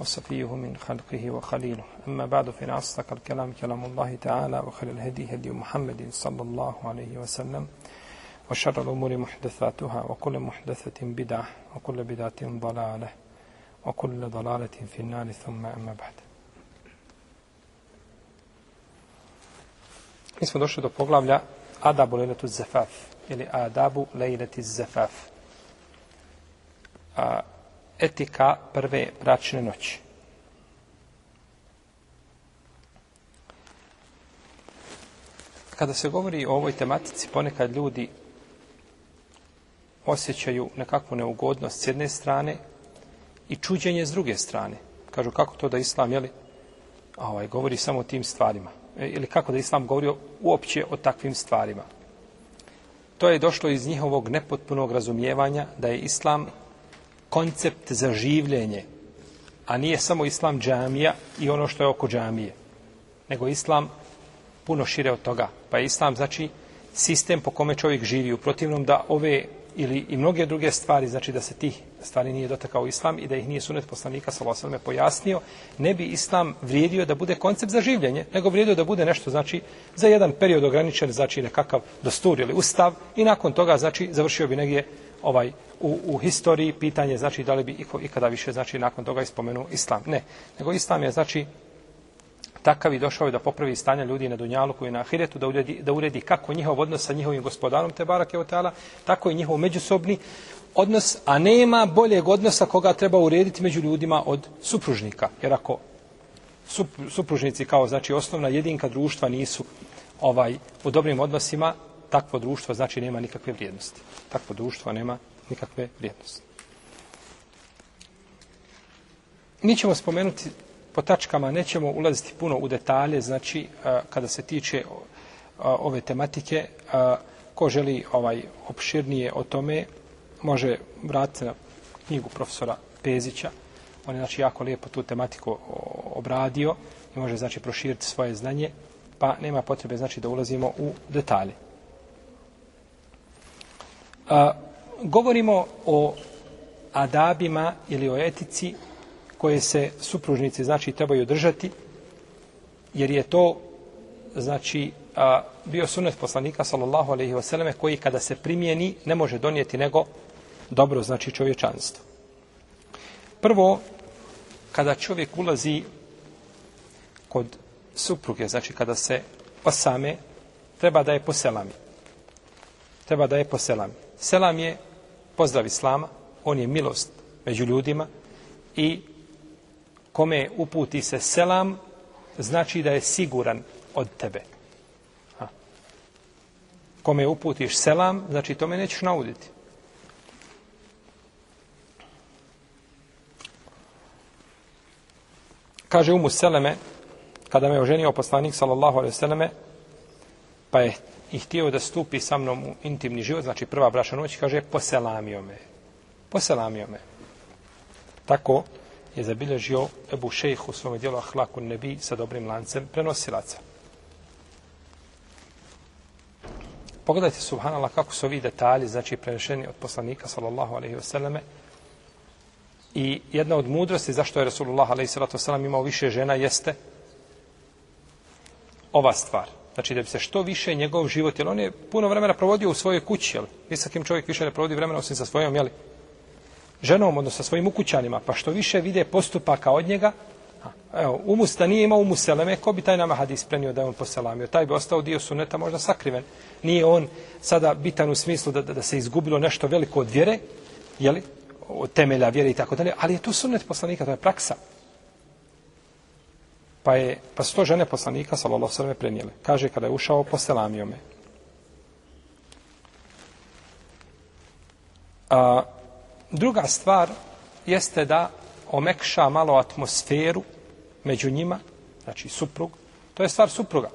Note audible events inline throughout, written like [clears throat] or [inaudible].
وصفيه من خلقه وخليله. أما بعد فإن أصدق الكلام كلام الله تعالى وخير الهدي هدي محمد صلى الله عليه وسلم وشر الأمور محدثاتها وكل محدثة بدعة وكل بدعة ضلالة وكل ضلالة في النار. ثم أما بعد. Mi smo došli do poglavlja Adabu lejletu zafaf ili Adabu lejleti zafaf. Etika prve bračne noći. Kada se govori o ovoj tematici, ponekad ljudi osjećaju nekakvu neugodnost s jedne strane i čuđenje s druge strane. Kažu kako to da Islam jeli, ovaj, govori samo o tim stvarima. E, ili kako da Islam govori uopće o takvim stvarima. To je došlo iz njihovog nepotpunog razumijevanja da je Islam koncept za življenje, a nije samo islam džamija i ono što je oko džamije, nego islam puno šire od toga. Pa islam znači sistem po kome čovjek živi u protivnom da ove ili i mnoge druge stvari, znači da se tih stvari nije dotakao islam i da ih nije sunet poslanika sallallahu pojasnio, ne bi islam vrijedio da bude koncept za življenje, nego vrijedio da bude nešto znači za jedan period ograničen, znači nekakav dostur ili ustav i nakon toga znači završio bi negdje ovaj u, u historiji pitanje znači da li bi iko ikada više znači nakon toga ispomenu islam. Ne, nego islam je znači takav i došao je da popravi stanje ljudi na dunjalu koji na ahiretu da uredi, da uredi kako njihov odnos sa njihovim gospodarom te barake tako i njihov međusobni odnos, a nema boljeg odnosa koga treba urediti među ljudima od supružnika. Jer ako supružnici kao znači osnovna jedinka društva nisu ovaj u dobrim odnosima, takvo društvo znači nema nikakve vrijednosti. Takvo društvo nema nikakve vrijednosti. Mi ćemo spomenuti po tačkama, nećemo ulaziti puno u detalje, znači eh, kada se tiče eh, ove tematike, eh, ko želi ovaj opširnije o tome, može vratiti na knjigu profesora Pezića. On je znači jako lijepo tu tematiku obradio i može znači proširiti svoje znanje, pa nema potrebe znači da ulazimo u detalje. A, govorimo o adabima ili o etici koje se supružnici znači trebaju držati jer je to znači a, bio sunet poslanika sallallahu alejhi ve selleme koji kada se primijeni ne može donijeti nego dobro znači čovječanstvo. Prvo kada čovjek ulazi kod supruge, znači kada se osame, treba da je poselami. Treba da je poselami. Selam je pozdrav Islama, on je milost među ljudima i kome uputi se selam, znači da je siguran od tebe. Ha. Kome uputiš selam, znači tome nećeš nauditi. Kaže Umu Seleme, kada me oženio poslanik, sallallahu alaihi selleme, pa je i htio da stupi sa mnom u intimni život, znači prva braša noć, kaže, poselamio me. Poselamio me. Tako je zabilježio Ebu Šejh u svome dijelu Ahlaku Nebi sa dobrim lancem prenosilaca. Pogledajte, subhanallah, kako su ovi detalji, znači, prenešeni od poslanika, sallallahu alaihi wasallame, I jedna od mudrosti zašto je Rasulullah a.s. imao više žena jeste ova stvar. Znači da bi se što više njegov život, jer on je puno vremena provodio u svojoj kući, jel? kim čovjek više ne provodi vremena osim sa svojom, jel? Ženom, odnosno sa svojim ukućanima, pa što više vide postupaka od njega, a, evo, umus da nije imao umuseleme, ko bi taj nama hadis prenio da je on poselamio? Taj bi ostao dio suneta možda sakriven. Nije on sada bitan u smislu da, da, da se izgubilo nešto veliko od vjere, jeli? Od temelja vjere i tako dalje, ali je to sunnet poslanika, to je praksa. Pa je pa sto žene poslanika sallallahu alejhi prenijele. Kaže kada je ušao poselamio me. A druga stvar jeste da omekša malo atmosferu među njima znači suprug. To je stvar supruga.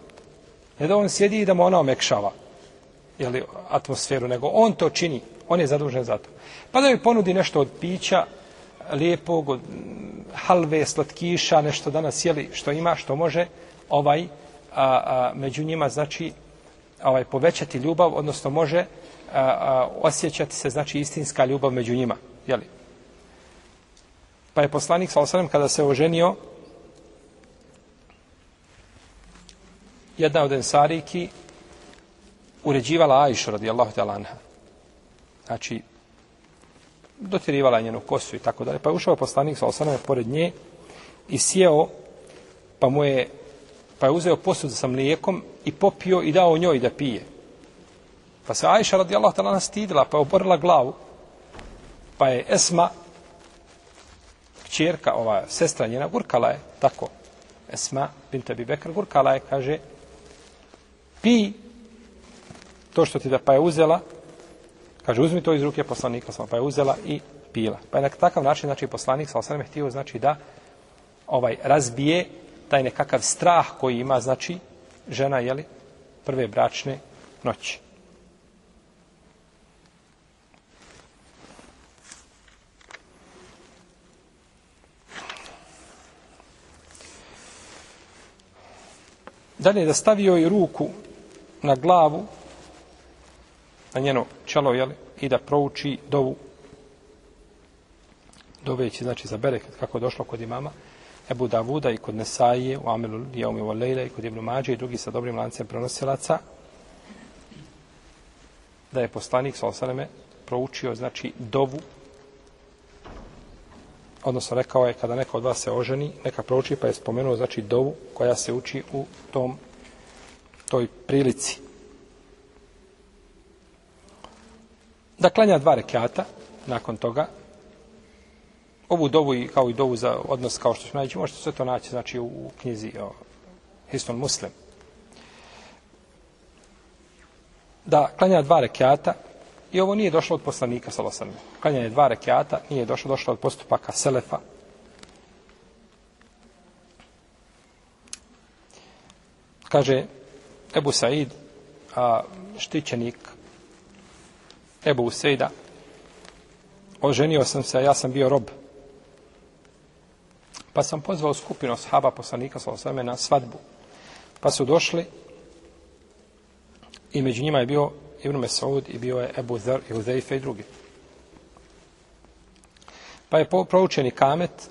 Ne da on sjedi i da mu ona omekšava jeli, atmosferu, nego on to čini. On je zadužen za to. Pa da mi ponudi nešto od pića, lijepog, od mm, halve, slatkiša, nešto danas jeli, što ima, što može, ovaj, a, a, među njima, znači, ovaj, povećati ljubav, odnosno može a, a, osjećati se, znači, istinska ljubav među njima. Jeli? Pa je poslanik, sa kada se oženio, jedna od ensariki uređivala Ajšu radijallahu ta'ala anha. Znači, dotirivala njenu kosu i tako dalje. Pa je ušao poslanik sa osaname pored nje i sjeo, pa mu je, pa je uzeo posud sa mlijekom i popio i dao njoj da pije. Pa se Ajša radijallahu ta'ala stidila, pa je oborila glavu, pa je Esma, kćerka, ova sestra njena, gurkala je, tako, Esma, bint Abi Bekr, gurkala je, kaže, pi to što ti da pa je uzela, kaže uzmi to iz ruke poslanika, pa je uzela i pila. Pa je na takav način, znači poslanik sa osanem htio, znači da ovaj razbije taj nekakav strah koji ima, znači žena, jeli, prve bračne noći. Dalje da stavio i ruku na glavu, na njeno čelo, jeli, i da prouči dovu, doveći, znači, za bereket, kako je došlo kod imama, Ebu Davuda i kod Nesaije, u Amelu Lijaumi Volejla i kod Ibnu Mađe i drugi sa dobrim lancem prenosilaca, da je poslanik sa proučio, znači, dovu, odnosno rekao je, kada neko od vas se oženi, neka prouči, pa je spomenuo, znači, dovu koja se uči u tom toj prilici. Da klanja dva rekiata nakon toga, ovu dovu i kao i dovu za odnos kao što smo naći, možete sve to naći znači u, knjizi o Histon Muslim. Da klanja dva rekiata i ovo nije došlo od poslanika sa. Klanjanje dva rekiata nije došlo, došlo od postupaka Selefa. Kaže, Ebu Said, a, štićenik Ebu Usejda, oženio sam se, a ja sam bio rob. Pa sam pozvao skupinu shaba poslanika sa osveme na svadbu. Pa su došli i među njima je bio Ibn Mesaud i bio je Ebu Zer i Uzeife i drugi. Pa je proučeni kamet,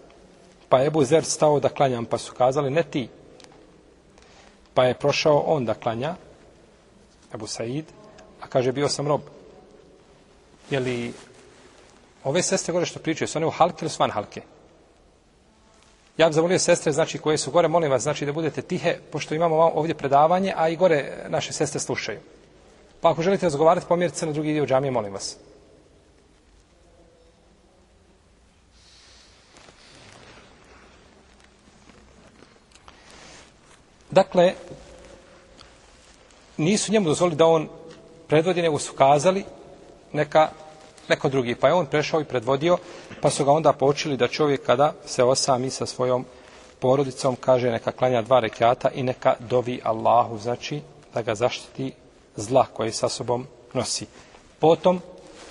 pa je Ebu Zer stao da klanjam, pa su kazali, ne ti, Pa je prošao on da klanja, Ebu Said, a kaže, bio sam rob. Je li ove sestre gore što pričaju, su one u halke ili su van halke? Ja bih zamolio sestre, znači, koje su gore, molim vas, znači, da budete tihe, pošto imamo ovdje predavanje, a i gore naše sestre slušaju. Pa ako želite razgovarati, pomjerite se na drugi dio džamije, molim vas. Dakle, nisu njemu dozvolili da on predvodi, nego su kazali neka, neko drugi. Pa je on prešao i predvodio, pa su ga onda počeli da čovjek kada se osami sa svojom porodicom, kaže neka klanja dva rekiata i neka dovi Allahu, znači da ga zaštiti zla koje sa sobom nosi. Potom,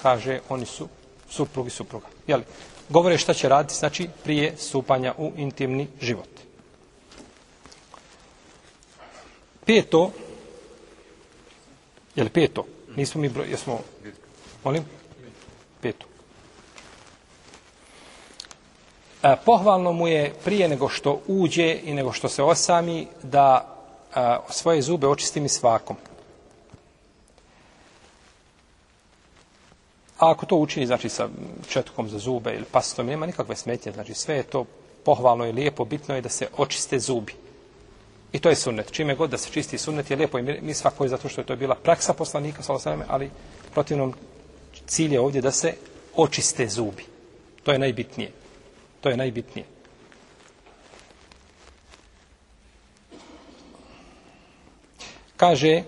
kaže, oni su suprugi supruga. Jeli? Govore šta će raditi, znači prije stupanja u intimni život. peto, je li peto? Nismo mi broj, jesmo, molim? Petu. A, pohvalno mu je prije nego što uđe i nego što se osami da a, svoje zube očisti mi svakom. A ako to učini, znači sa četkom za zube ili pastom, nema nikakve smetje, znači sve je to pohvalno i lijepo, bitno je da se očiste zubi. I to je sunnet. Čime god da se čisti sunnet je lijepo i mi svako je zato što je to bila praksa poslanika, ali protivnom cilj je ovdje da se očiste zubi. To je najbitnije. To je najbitnije. Kaže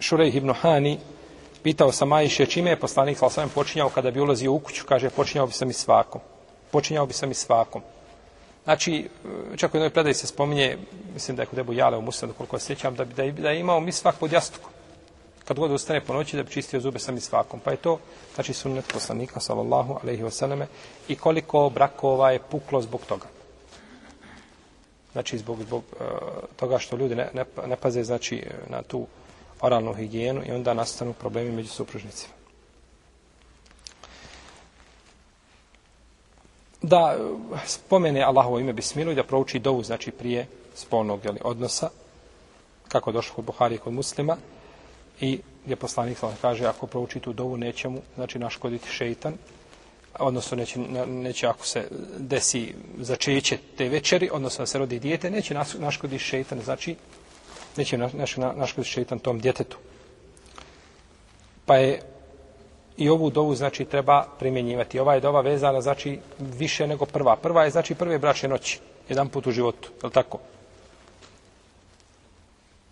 Šurej ibn Hani, pitao sam Ajše čime je poslanik sam počinjao kada bi ulazio u kuću, kaže počinjao bi sam i svakom. Počinjao bi sam i svakom. Znači, čak u jednoj predaji se spominje, mislim da je kod Ebu Jale u Muslimu, koliko se sjećam, da, da, da je imao misvak pod jastukom kad god ustane po noći da bi čistio zube sa misvakom. Pa je to, znači, sunnet poslanika, sallallahu alaihi wasallame, i koliko brakova je puklo zbog toga. Znači, zbog, zbog e, toga što ljudi ne, ne, ne paze, znači, e, na tu oralnu higijenu i onda nastanu problemi među supružnicima. Da e, spomene Allahovo ime Bismilu i da prouči dovu, znači, prije spolnog jeli, odnosa, kako došlo kod Buhari i kod muslima, i gdje poslanik sam kaže ako prouči tu dovu neće mu znači naškoditi šeitan odnosno neće, neće ako se desi začeće te večeri odnosno da se rodi dijete neće naškoditi šeitan znači neće naškoditi šeitan tom djetetu. Pa je i ovu dovu znači treba primjenjivati. Ova je dova vezana znači više nego prva. Prva je znači prve bračne noći jedan put u životu je li tako?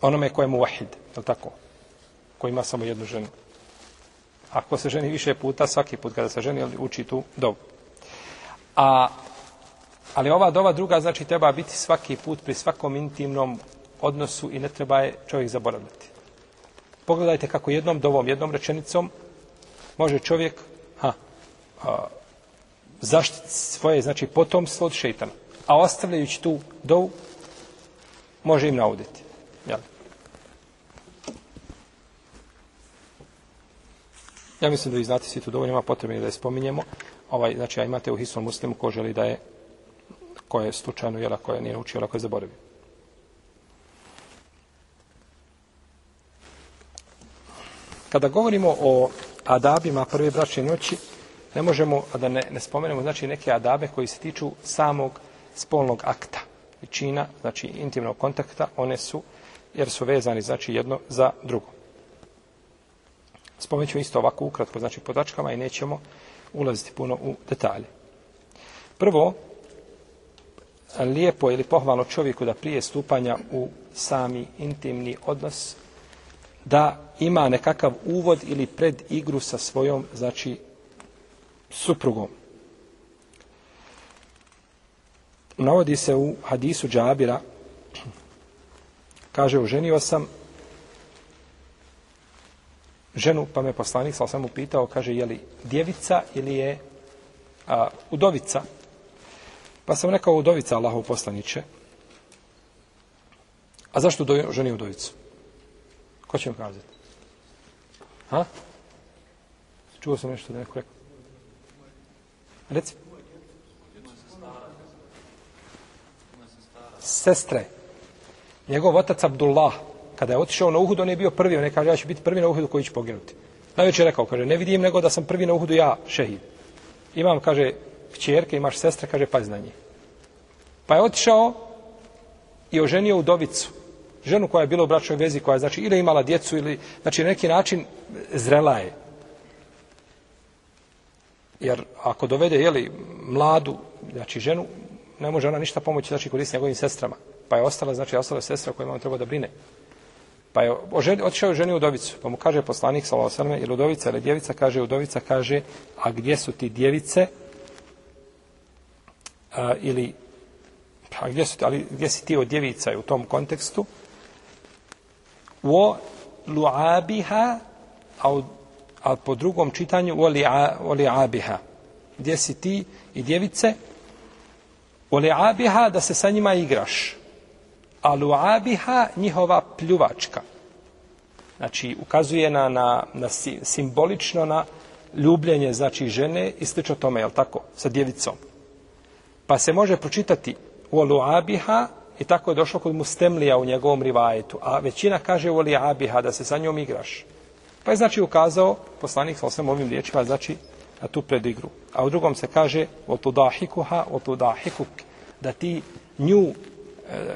Onome koje mu vahid je li tako? Ko ima samo jednu ženu. Ako se ženi više puta, svaki put kada se ženi, uči tu dovu. A, ali ova dova druga, znači, treba biti svaki put pri svakom intimnom odnosu i ne treba je čovjek zaboravljati. Pogledajte kako jednom dovom, jednom rečenicom može čovjek ha, a, zaštiti svoje, znači, potomstvo od šeitana. A ostavljajući tu dovu, može im nauditi. Jel? Ja mislim da vi znate svi to dovoljno, ima potrebno da je spominjemo. Ovaj, znači, a imate u Hisnom muslimu ko želi da je, ko je slučajno jela, ko je nije naučio, jela, ko je zaboravio. Kada govorimo o adabima prve bračne noći, ne možemo, da ne, ne spomenemo, znači neke adabe koji se tiču samog spolnog akta, čina, znači intimnog kontakta, one su, jer su vezani, znači jedno za drugo. Spomenut isto ovako ukratko, znači po tačkama i nećemo ulaziti puno u detalje. Prvo, lijepo ili pohvalno čovjeku da prije stupanja u sami intimni odnos, da ima nekakav uvod ili pred igru sa svojom, znači, suprugom. Navodi se u hadisu Džabira, kaže, oženio sam ženu, pa me poslanik sa osam upitao, kaže, je li djevica ili je a, udovica? Pa sam rekao, udovica Allahov poslaniće. A zašto do, ženi udovicu? Ko će mi kazati? Ha? Čuo sam nešto da neko rekao. Reci. Sestre. Njegov otac Abdullah, kada je otišao na Uhud, on je bio prvi, on je kaže, ja ću biti prvi na Uhudu koji će poginuti. Najveće je rekao, kaže, ne vidim nego da sam prvi na Uhudu, ja šehid. Imam, kaže, kćerke, imaš sestre, kaže, pazi na njih. Pa je otišao i oženio udovicu. Ženu koja je bila u bračnoj vezi, koja je, znači, ili imala djecu, ili, znači, na neki način zrela je. Jer ako dovede, jeli, mladu, znači, ženu, ne može ona ništa pomoći, znači, koristiti njegovim sestrama. Pa je ostala, znači, ostala sestra koja on treba da brine. Pa je otišao ženi udovicu. Pa mu kaže poslanik, sallallahu jer ili udovica ili djevica, kaže udovica, kaže, a gdje su ti djevice? A, ili, a gdje su ti, ali gdje si ti od djevica u tom kontekstu? O lu'abiha, a, a po drugom čitanju, o li'abiha. Gdje si ti i djevice? O li'abiha, da se sa njima igraš aluabiha njihova pljuvačka. Znači, ukazuje na, na, na simbolično na ljubljenje, znači, žene i slično tome, jel tako, sa djevicom. Pa se može pročitati u aluabiha i tako je došlo kod Mustemlija u njegovom rivajetu. A većina kaže u aluabiha da se sa njom igraš. Pa je znači ukazao poslanik sa osam ovim riječima, znači, na tu predigru. A u drugom se kaže, o tu dahikuha, o tu dahikuk, da ti nju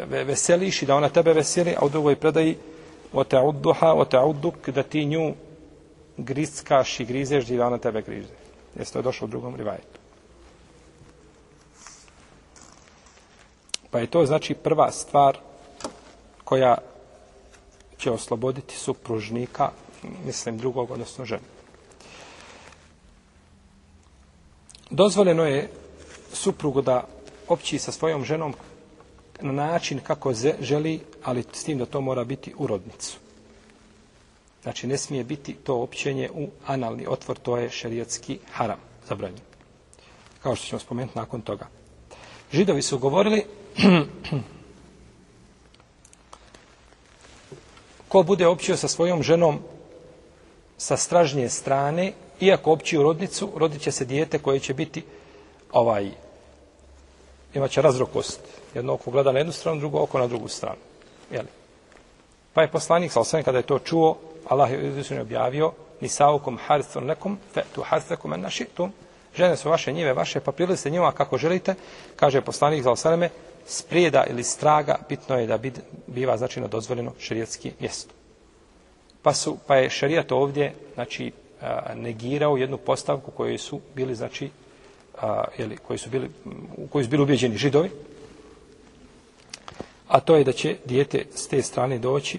veseliš i da ona tebe veseli, a u drugoj predaji o te udduha, o te udduk, da ti nju griskaš i grizeš i da ona tebe grize. Jeste to je došlo u drugom rivajetu. Pa je to znači prva stvar koja će osloboditi supružnika, mislim drugog, odnosno ženu. Dozvoljeno je suprugu da opći sa svojom ženom na način kako želi, ali s tim da to mora biti u rodnicu. Znači, ne smije biti to općenje u analni otvor, to je šerijatski haram, zabranjen. Kao što ćemo spomenuti nakon toga. Židovi su govorili [clears throat] ko bude općio sa svojom ženom sa stražnje strane, iako općio rodnicu, rodit će se dijete koje će biti ovaj, imaće razrokost. Jedno oko gleda na jednu stranu, drugo oko na drugu stranu. Jeli? Pa je poslanik, sa osvijem, kada je to čuo, Allah je izvišen objavio, ni saukom harthun nekom, fe tu harthakum en našitum, žene su vaše njive, vaše, pa prilazite njima kako želite, kaže poslanik sa osvijem, sprijeda ili straga, bitno je da biva značajno dozvoljeno šerijetski mjesto. Pa, su, pa je šerijat ovdje znači, negirao jednu postavku koju su bili, znači, a, jeli, koji su bili, u koji su bili ubjeđeni židovi, a to je da će dijete s te strane doći.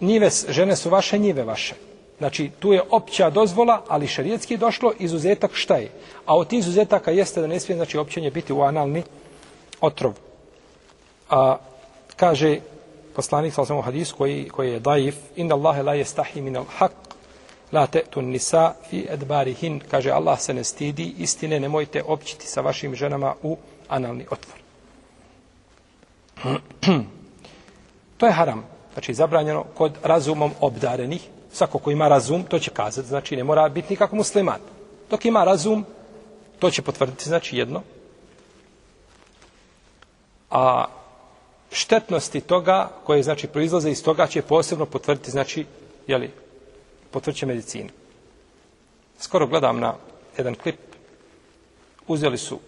Njive, žene su vaše, njive vaše. Znači, tu je opća dozvola, ali šarijetski došlo, izuzetak šta je? A od tih izuzetaka jeste da ne smije, znači, općenje biti u analni otrov. A, kaže poslanik, sa osnovu hadisu, koji, koji je daif, inna Allahe la jestahi min al haq, la te'tu nisa fi edbarihin, kaže Allah se ne stidi, istine nemojte općiti sa vašim ženama u analni otvor. [clears throat] to je haram, znači zabranjeno kod razumom obdarenih, svako ko ima razum, to će kazati, znači ne mora biti nikako musliman. Dok ima razum, to će potvrditi, znači jedno. A štetnosti toga, koje znači proizlaze iz toga, će posebno potvrditi, znači, jeli, potvrće medicina. Skoro gledam na jedan klip. Uzeli su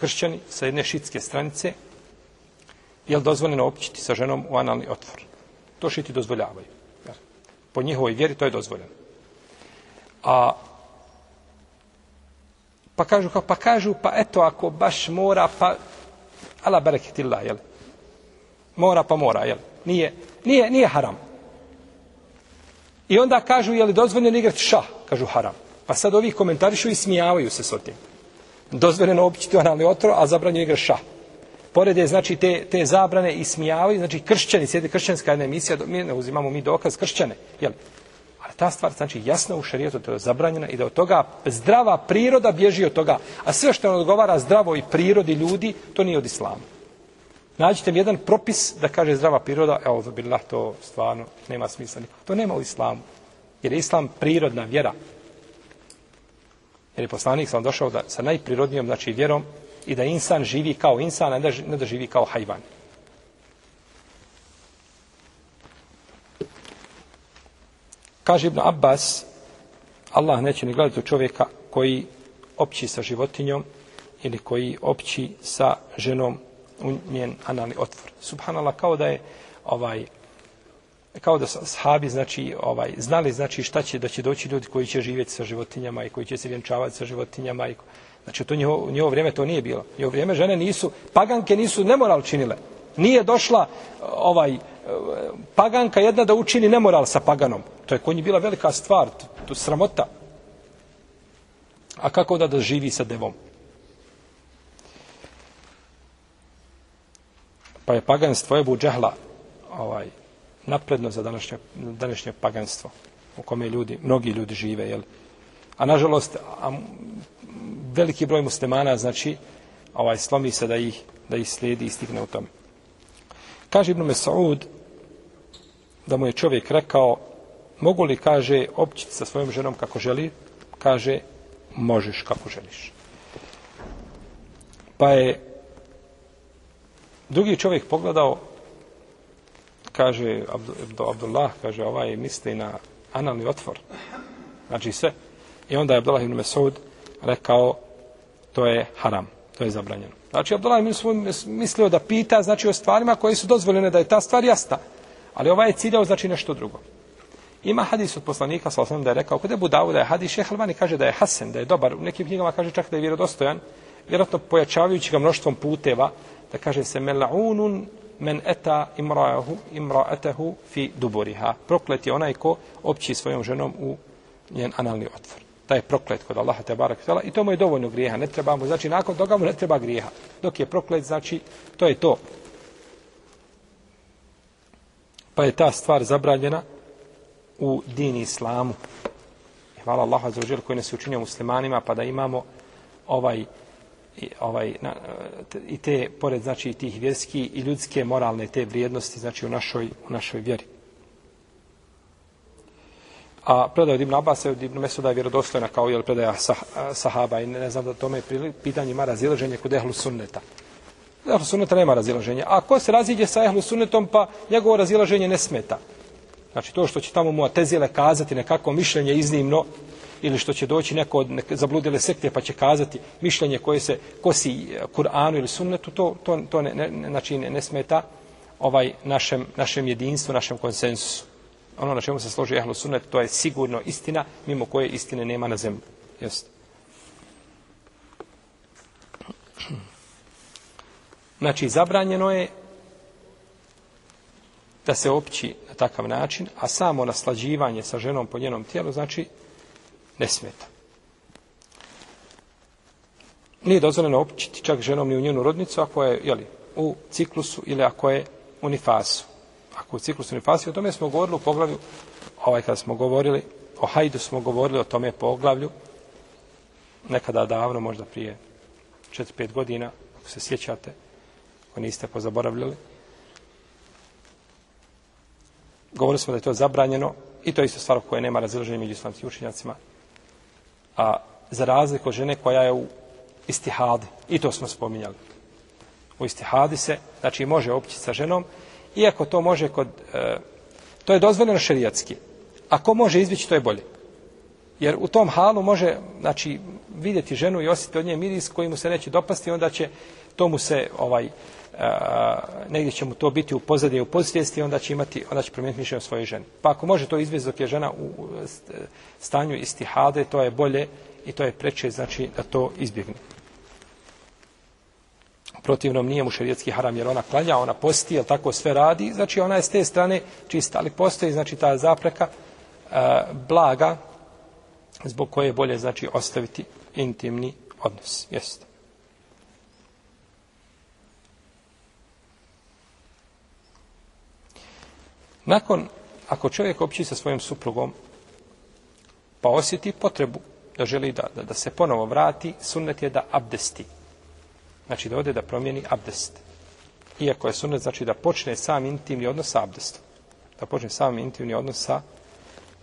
kršćani sa jedne šitske stranice. Je li dozvoljeno općiti sa ženom u analni otvor? To šiti dozvoljavaju. Po njihovoj vjeri to je dozvoljeno. A pa kažu, pa kažu, pa eto, ako baš mora, pa ala bereketillah, jel? Mora, pa mora, jel? Nije, nije, nije haram. I onda kažu, je li dozvoljeno igrati šah? Kažu haram. Pa sad ovi komentarišu i smijavaju se s tim. Dozvoljeno običiti analni otro, a zabranjeno igrati šah. Pored je, znači, te, te zabrane i smijavaju, znači, kršćani, sjede kršćanska jedna emisija, mi ne uzimamo mi dokaz kršćane, jel? Ali ta stvar, znači, jasna u šarijetu, to je zabranjena i da od toga zdrava priroda bježi od toga. A sve što ne odgovara zdravoj prirodi ljudi, to nije od islama. Nađite mi jedan propis da kaže zdrava priroda, evo, za billah, to stvarno nema smisla. To nema u islamu. Jer je islam prirodna vjera. Jer je poslanik sam došao da, sa najprirodnijom, znači, vjerom i da insan živi kao insan, a ne da živi kao hajvan. Kaže Ibn Abbas, Allah neće ni gledati u čovjeka koji opći sa životinjom ili koji opći sa ženom u njen analni otvor. Subhanallah, kao da je ovaj kao da sahabi znači ovaj znali znači šta će da će doći ljudi koji će živjeti sa životinjama i koji će se vjenčavati sa životinjama i znači to njihovo, njihovo vrijeme to nije bilo. Njihovo vrijeme žene nisu paganke nisu nemoral činile. Nije došla ovaj paganka jedna da učini nemoral sa paganom. To je kod bila velika stvar, to, to sramota. A kako da da živi sa devom? Pa je paganstvo Ebu Džehla ovaj, napredno za današnje, današnje paganstvo u kome ljudi, mnogi ljudi žive. Jel? A nažalost, a, veliki broj muslimana, znači, ovaj, slomi se da ih, da ih slijedi i stigne u tome. Kaže Ibn Mesaud da mu je čovjek rekao mogu li, kaže, općiti sa svojom ženom kako želi? Kaže, možeš kako želiš. Pa je Drugi čovjek pogledao, kaže Abdullah, kaže ovaj misli na analni otvor. Znači sve. I onda je Abdullah ibn Mesud rekao to je haram, to je zabranjeno. Znači Abdullah ibn Mesud mislio da pita znači o stvarima koje su dozvoljene da je ta stvar jasta. Ali ovaj je ciljao znači nešto drugo. Ima hadis od poslanika, sa da je rekao, kod je Budavu da je hadis, šeha Albani kaže da je Hasan, da je dobar, u nekim knjigama kaže čak da je vjerodostojan, vjerojatno pojačavajući ga mnoštvom puteva, da kaže se mel'unun men eta imra'ahu imra'atahu fi duburiha. Proklet je onaj ko opći svojom ženom u njen analni otvor. Taj je proklet kod Allaha te barak tela i to mu je dovoljno grijeha. Ne treba mu, znači nakon toga mu ne treba grijeha. Dok je proklet, znači to je to. Pa je ta stvar zabranjena u dini islamu. I hvala Allahu za uđer koji nas je učinio muslimanima pa da imamo ovaj i, ovaj, na, i te, pored znači tih vjerski i ljudske moralne te vrijednosti znači u našoj, u našoj vjeri. A predaja od Ibn Abbas od Ibn Mesuda je vjerodostojna kao je predaja sah, sahaba i ne, ne znam da tome je pitanje ima razilaženje kod ehlu sunneta. Ehlu sunneta nema razilaženja. A ko se raziđe sa ehlu sunnetom pa njegovo razilaženje ne smeta. Znači to što će tamo mu atezile kazati nekako mišljenje iznimno ili što će doći neko od neke zabludile sekte pa će kazati mišljenje koje se kosi e, Kur'anu ili sunnetu, to, to, to ne, ne, znači ne, ne smeta ovaj našem, našem jedinstvu, našem konsensusu. Ono na čemu se složi ehlu sunnet, to je sigurno istina, mimo koje istine nema na zemlji. Jeste. Znači, zabranjeno je da se opći na takav način, a samo naslađivanje sa ženom po njenom tijelu, znači, ne smeta. Nije dozvoljeno općiti čak ženom ni u njenu rodnicu ako je jeli, u ciklusu ili ako je u nifasu. Ako u ciklusu u nifasu, o tome smo govorili u poglavlju, ovaj kada smo govorili, o hajdu smo govorili o tome poglavlju, nekada davno, možda prije 4-5 godina, ako se sjećate, ako niste pozaboravljali. Govorili smo da je to zabranjeno i to je isto stvar koje nema razilaženja među islamskim učenjacima a za razliku od žene koja je u istihadi. I to smo spominjali. U istihadi se, znači može opći sa ženom, iako to može kod, e, to je dozvoljeno šerijatski. Ako može izbjeći, to je bolje. Jer u tom halu može, znači, vidjeti ženu i osjetiti od nje miris koji mu se neće dopasti, onda će tomu se, ovaj, a, negdje će mu to biti u pozadnje, u podsvijesti, onda će imati, onda će promijeniti mišljenje o svojoj ženi. Pa ako može to izvesti dok je žena u stanju istihade, to je bolje i to je preče, znači, da to izbjegne. Protivnom nije mu šerijetski haram, jer ona klanja, ona posti, jel tako sve radi, znači ona je s te strane čista, ali postoji, znači, ta zapreka a, blaga, zbog koje je bolje, znači, ostaviti intimni odnos. Jeste. Nakon, ako čovjek opći sa svojim suprugom, pa osjeti potrebu da želi da, da, da se ponovo vrati, sunnet je da abdesti. Znači da ode da promijeni abdest. Iako je sunnet, znači da počne sam intimni odnos sa abdestom. Da počne sam intimni odnos sa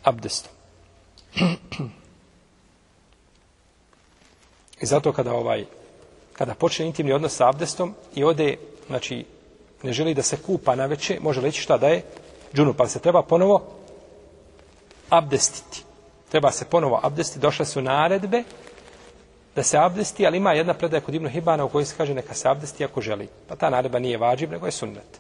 abdestom. [clears throat] I zato kada ovaj kada počne intimni odnos sa abdestom i ode, znači, ne želi da se kupa na veče, može reći šta da je? Džunup, ali se treba ponovo abdestiti. Treba se ponovo abdestiti. Došle su naredbe da se abdesti, ali ima jedna predaja kod Ibnu Hibana u kojoj se kaže neka se abdesti ako želi. Pa ta naredba nije vađiv, nego je sunnet.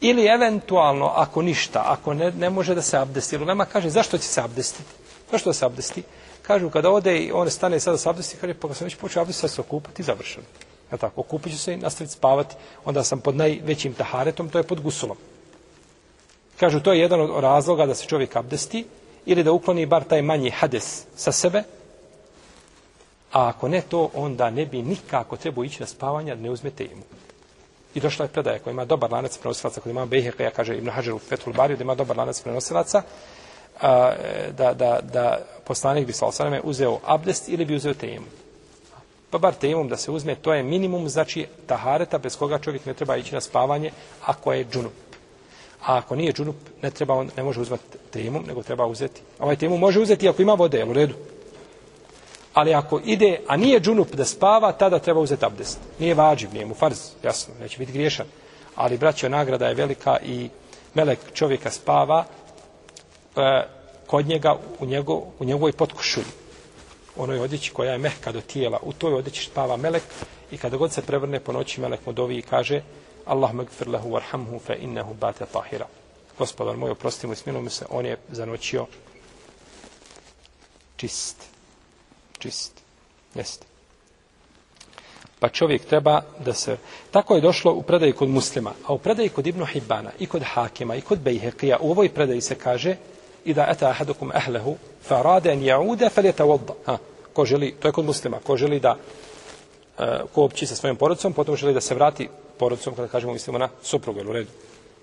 Ili eventualno, ako ništa, ako ne, ne može da se abdesti, ili nema kaže zašto će se abdestiti? Zašto da se abdesti? Kažu kada ode i on stane sada sa abdesti, kaže pa kad sam već počeo abdesti, sad se okupati i završeno. Ja tako, okupit ću se i nastaviti spavati, onda sam pod najvećim taharetom, to je pod gusulom. Kažu, to je jedan od razloga da se čovjek abdesti ili da ukloni bar taj manji hades sa sebe. A ako ne to, onda ne bi nikako trebao ići na spavanje da ne uzme temu. I došla je predaja koja ima dobar lanac prenosilaca, kod ima Bejheka, ja kaže Ibn Hajar u Fethul Bariju, da ima dobar lanac prenosilaca, a, da, da, da poslanik bi sa osaname uzeo abdest ili bi uzeo temu. Pa bar temom da se uzme, to je minimum, znači tahareta bez koga čovjek ne treba ići na spavanje ako je džunup. A ako nije džunup, ne treba on, ne može uzvati temum, nego treba uzeti. Ovaj temu može uzeti ako ima vode, u redu. Ali ako ide, a nije džunup da spava, tada treba uzeti abdest. Nije vađiv, nije mu farz, jasno, neće biti griješan. Ali braćo, nagrada je velika i melek čovjeka spava e, kod njega u, njego, u njegovoj potkošulji. Onoj odjeći koja je mehka do tijela. U toj odjeći spava melek i kada god se prevrne po noći, melek mu dovi i kaže Allahumma gfir lahu warhamhu fa innahu bata tahira. Gospodar moj, oprosti mu i smiluj mu se, on je zanoćio čist. Čist. Jeste. Pa čovjek treba da se... Tako je došlo u predaji kod muslima, a u predaji kod Ibnu Hibana, i kod Hakima, i kod Bejhekija, u ovoj predaji se kaže i da eta ahadukum ahlehu, fa rade en jaude, fel je Ha, ko želi, to je kod muslima, ko želi da uh, ko sa svojim porodicom, potom želi da se vrati porodicom, kada kažemo mislimo na suprugu, u redu.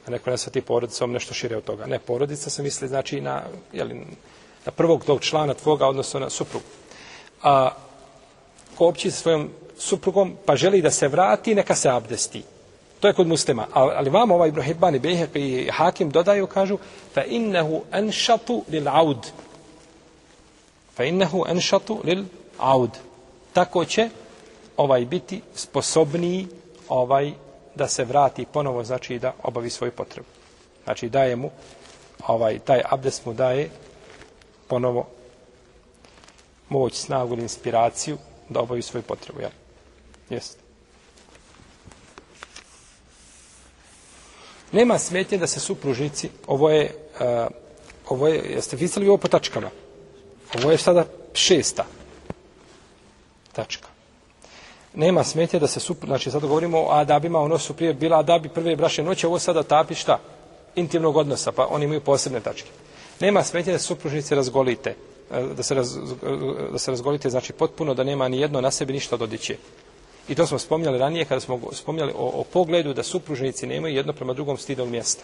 A neko ne svati porodicom nešto šire od toga. Ne, porodica se misli znači na, jeli, na prvog tog člana tvoga, odnosno na suprugu. A ko opći sa svojom suprugom, pa želi da se vrati, neka se abdesti. To je kod muslima. Ali vam ovaj Ibrahim i Behek i Hakim dodaju, kažu, fa innehu enšatu lil aud. Fa innehu enšatu lil aud. Tako će ovaj biti sposobniji ovaj da se vrati ponovo, znači da obavi svoju potrebu. Znači daje mu, ovaj, taj abdes mu daje ponovo moć, snagu ili inspiraciju da obavi svoju potrebu. Ja. Jeste. Nema smetnje da se supružnici, ovo je, uh, ovo je, jeste vidjeli ovo po tačkama? Ovo je sada šesta tačka. Nema smetje da se supr, znači sada govorimo o adabima, ono su prije bila adabi prve braše noće, ovo sada tapi šta? Intimnog odnosa, pa oni imaju posebne tačke. Nema smetje da se supružnici razgolite, e, da se, raz, e, da se razgolite, znači potpuno da nema ni jedno na sebi ništa dodiće. I to smo spominjali ranije kada smo spominjali o, o pogledu da supružnici nemaju jedno prema drugom stidnog mjesta.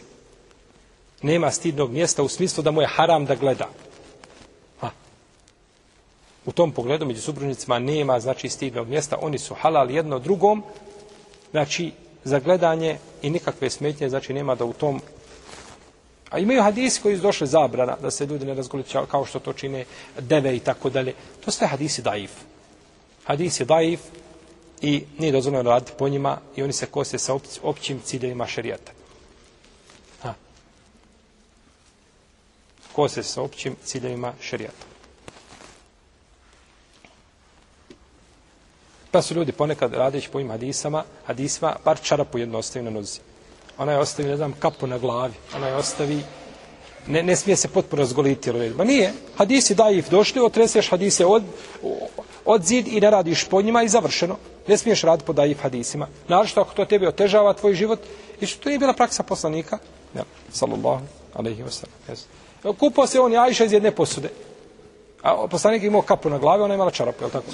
Nema stidnog mjesta u smislu da mu je haram da gleda. U tom pogledu među supružnicima nema znači stidnog mjesta. Oni su halal jedno drugom. Znači za gledanje i nikakve smetnje znači nema da u tom A imaju hadisi koji su došli zabrana da se ljudi ne razgoličaju kao što to čine deve i tako dalje. To sve hadisi daif. Hadisi daif i nije dozvoljeno raditi po njima i oni se kose sa općim ciljevima šarijata. Ha. Kose sa općim ciljevima šarijata. Pa su ljudi ponekad radeći po im hadisama, hadisma, bar čarapu jedno ostavi na nozi. Ona je ostavi, ne znam, kapu na glavi. Ona je ostavi, ne, ne smije se potpuno razgoliti. Ma nije. Hadisi daif došli, otreseš hadise od, od zid i ne radiš po njima i završeno. Ne smiješ raditi po daif hadisima. Naravno ako to tebe otežava tvoj život, i što to je bila praksa poslanika, ja, sallallahu alaihi wa sallam. Yes. Kupao se on i Ajša iz jedne posude. A poslanik imao kapu na glavi, ona imala čarapu, je li tako?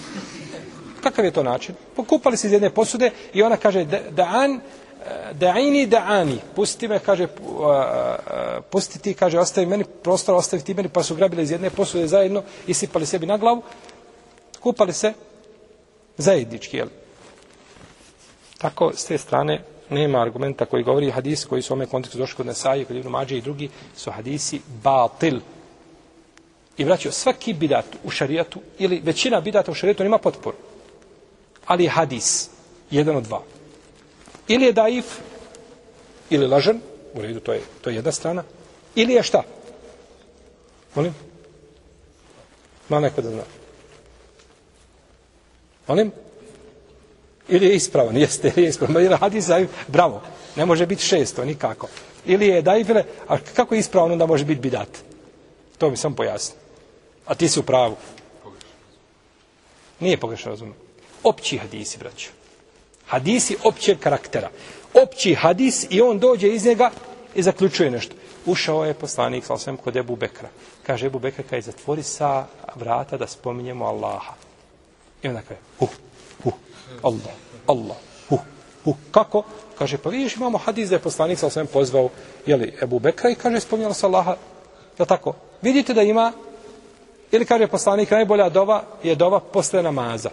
Kakav je to način? Pokupali se iz jedne posude i ona kaže da, an eh, da'ini da'ani, pusti me, kaže, eh, eh, pusti ti, kaže, ostavi meni prostor, ostavi ti meni, pa su grabili iz jedne posude zajedno i sipali sebi na glavu, kupali se zajednički, jel? Tako, s te strane, nema argumenta koji govori hadis koji su u ome kontekstu došli kod Nesaje, kod Ibn Mađe i drugi, su hadisi batil. I vraćaju, svaki bidat u šarijatu, ili većina bidata u šarijatu nema potporu. Ali je hadis, jedan od dva. Ili je daif, ili lažan, u redu, to je, to je jedna strana, ili je šta? Molim? Ma neko da zna. Molim? Ili je ispravan, [laughs] jeste, ili je ispravan. Ili hadis daif, bravo, ne može biti šesto, nikako. Ili je daif, ili, a kako je ispravan, onda može biti bidat? To mi sam pojasnio. A ti si u pravu. Nije pogrešno razumio. Opći hadisi, braćo. hadisi općeg karaktera. Opći hadis i on dođe iz njega i zaključuje nešto. Ušao je poslanik sa osvijem kod Ebu Bekra. Kaže Ebu Bekra, kaj zatvori sa vrata da spominjemo Allaha. I onda kaže, hu, hu, Allah, Allah, hu, hu. Kako? Kaže, pa vidiš, imamo hadis da je poslanik sa osvijem pozvao jeli, Ebu Bekra i kaže, spominjalo se Allaha. Je tako? Vidite da ima, ili kaže poslanik, najbolja dova je dova posle namaza.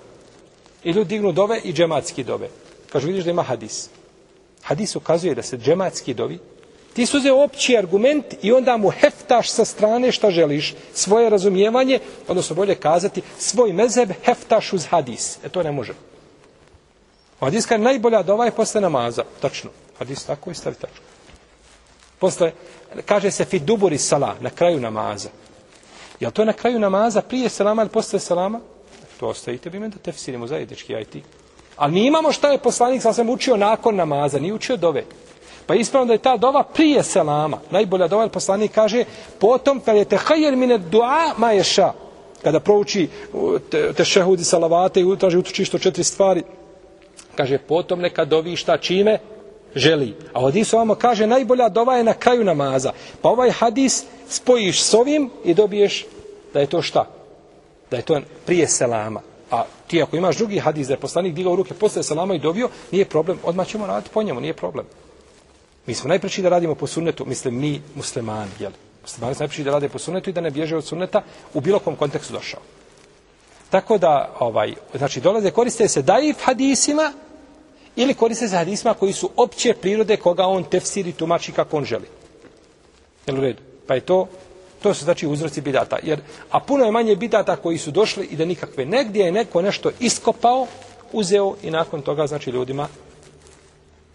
I ljudi dignu dove i džematski dove. Kažu, vidiš da ima hadis. Hadis ukazuje da se džematski dovi. Ti su uzeo opći argument i onda mu heftaš sa strane šta želiš. Svoje razumijevanje, odnosno bolje kazati, svoj mezeb heftaš uz hadis. E to ne može. Hadis kaže, najbolja dova je posle namaza. Tačno. Hadis tako i stavi tačno. Posle, kaže se fiduburi sala, na kraju namaza. Je to na kraju namaza prije selama ili posle selama? To ostavite vi da tefsirimo zajednički, ja i ti. Ali mi imamo šta je poslanik sam sam učio nakon namaza, nije učio dove. Pa ispravno da je ta dova prije selama. Najbolja dova, jer poslanik kaže, potom kad je tehajer mine dua ma ješa. Kada prouči te, te šehudi salavate i utraži utučišto četiri stvari, kaže, potom neka dovi šta čime želi. A hadis ovamo kaže, najbolja dova je na kraju namaza. Pa ovaj hadis spojiš s ovim i dobiješ da je to šta? Da je to prije selama. A ti ako imaš drugi hadis da je poslanik digao ruke posle selama i dovio, nije problem, odmah ćemo raditi po njemu, nije problem. Mi smo najpreći da radimo po sunnetu, mislim mi muslimani, jel? Muslimani su najpreći da rade po sunnetu i da ne bježe od sunneta u bilo kom kontekstu došao. Tako da, ovaj, znači, dolaze, koriste se daif hadisima ili koriste se hadisima koji su opće prirode koga on tefsiri tumači kako on želi. Jel u redu? Pa je to, to su znači uzroci bidata. Jer, a puno je manje bidata koji su došli i da nikakve. Negdje je neko nešto iskopao, uzeo i nakon toga, znači, ljudima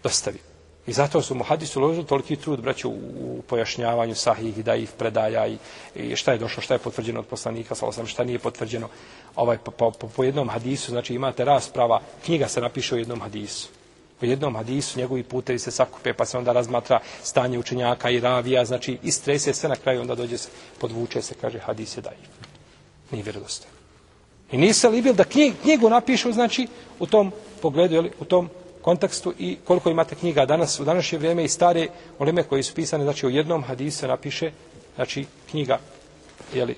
dostavio. I zato su mu hadisu ložili toliki trud, braću, u pojašnjavanju sahih i da ih predaja i, i šta je došlo, šta je potvrđeno od poslanika, sa osam, šta nije potvrđeno. Ovaj, po, po, po, jednom hadisu, znači imate rasprava, knjiga se napiše o jednom hadisu. U jednom hadisu njegovi putevi se sakupe, pa se onda razmatra stanje učenjaka i ravija, znači istrese sve na kraju, onda dođe se, podvuče se, kaže hadis je daj. Nije vjerodostan. I nise li bil da knjig, knjigu napišu, znači, u tom pogledu, jeli, u tom kontekstu i koliko imate knjiga danas u današnje vrijeme i stare oleme koji su pisane znači u jednom hadisu se napiše znači knjiga je li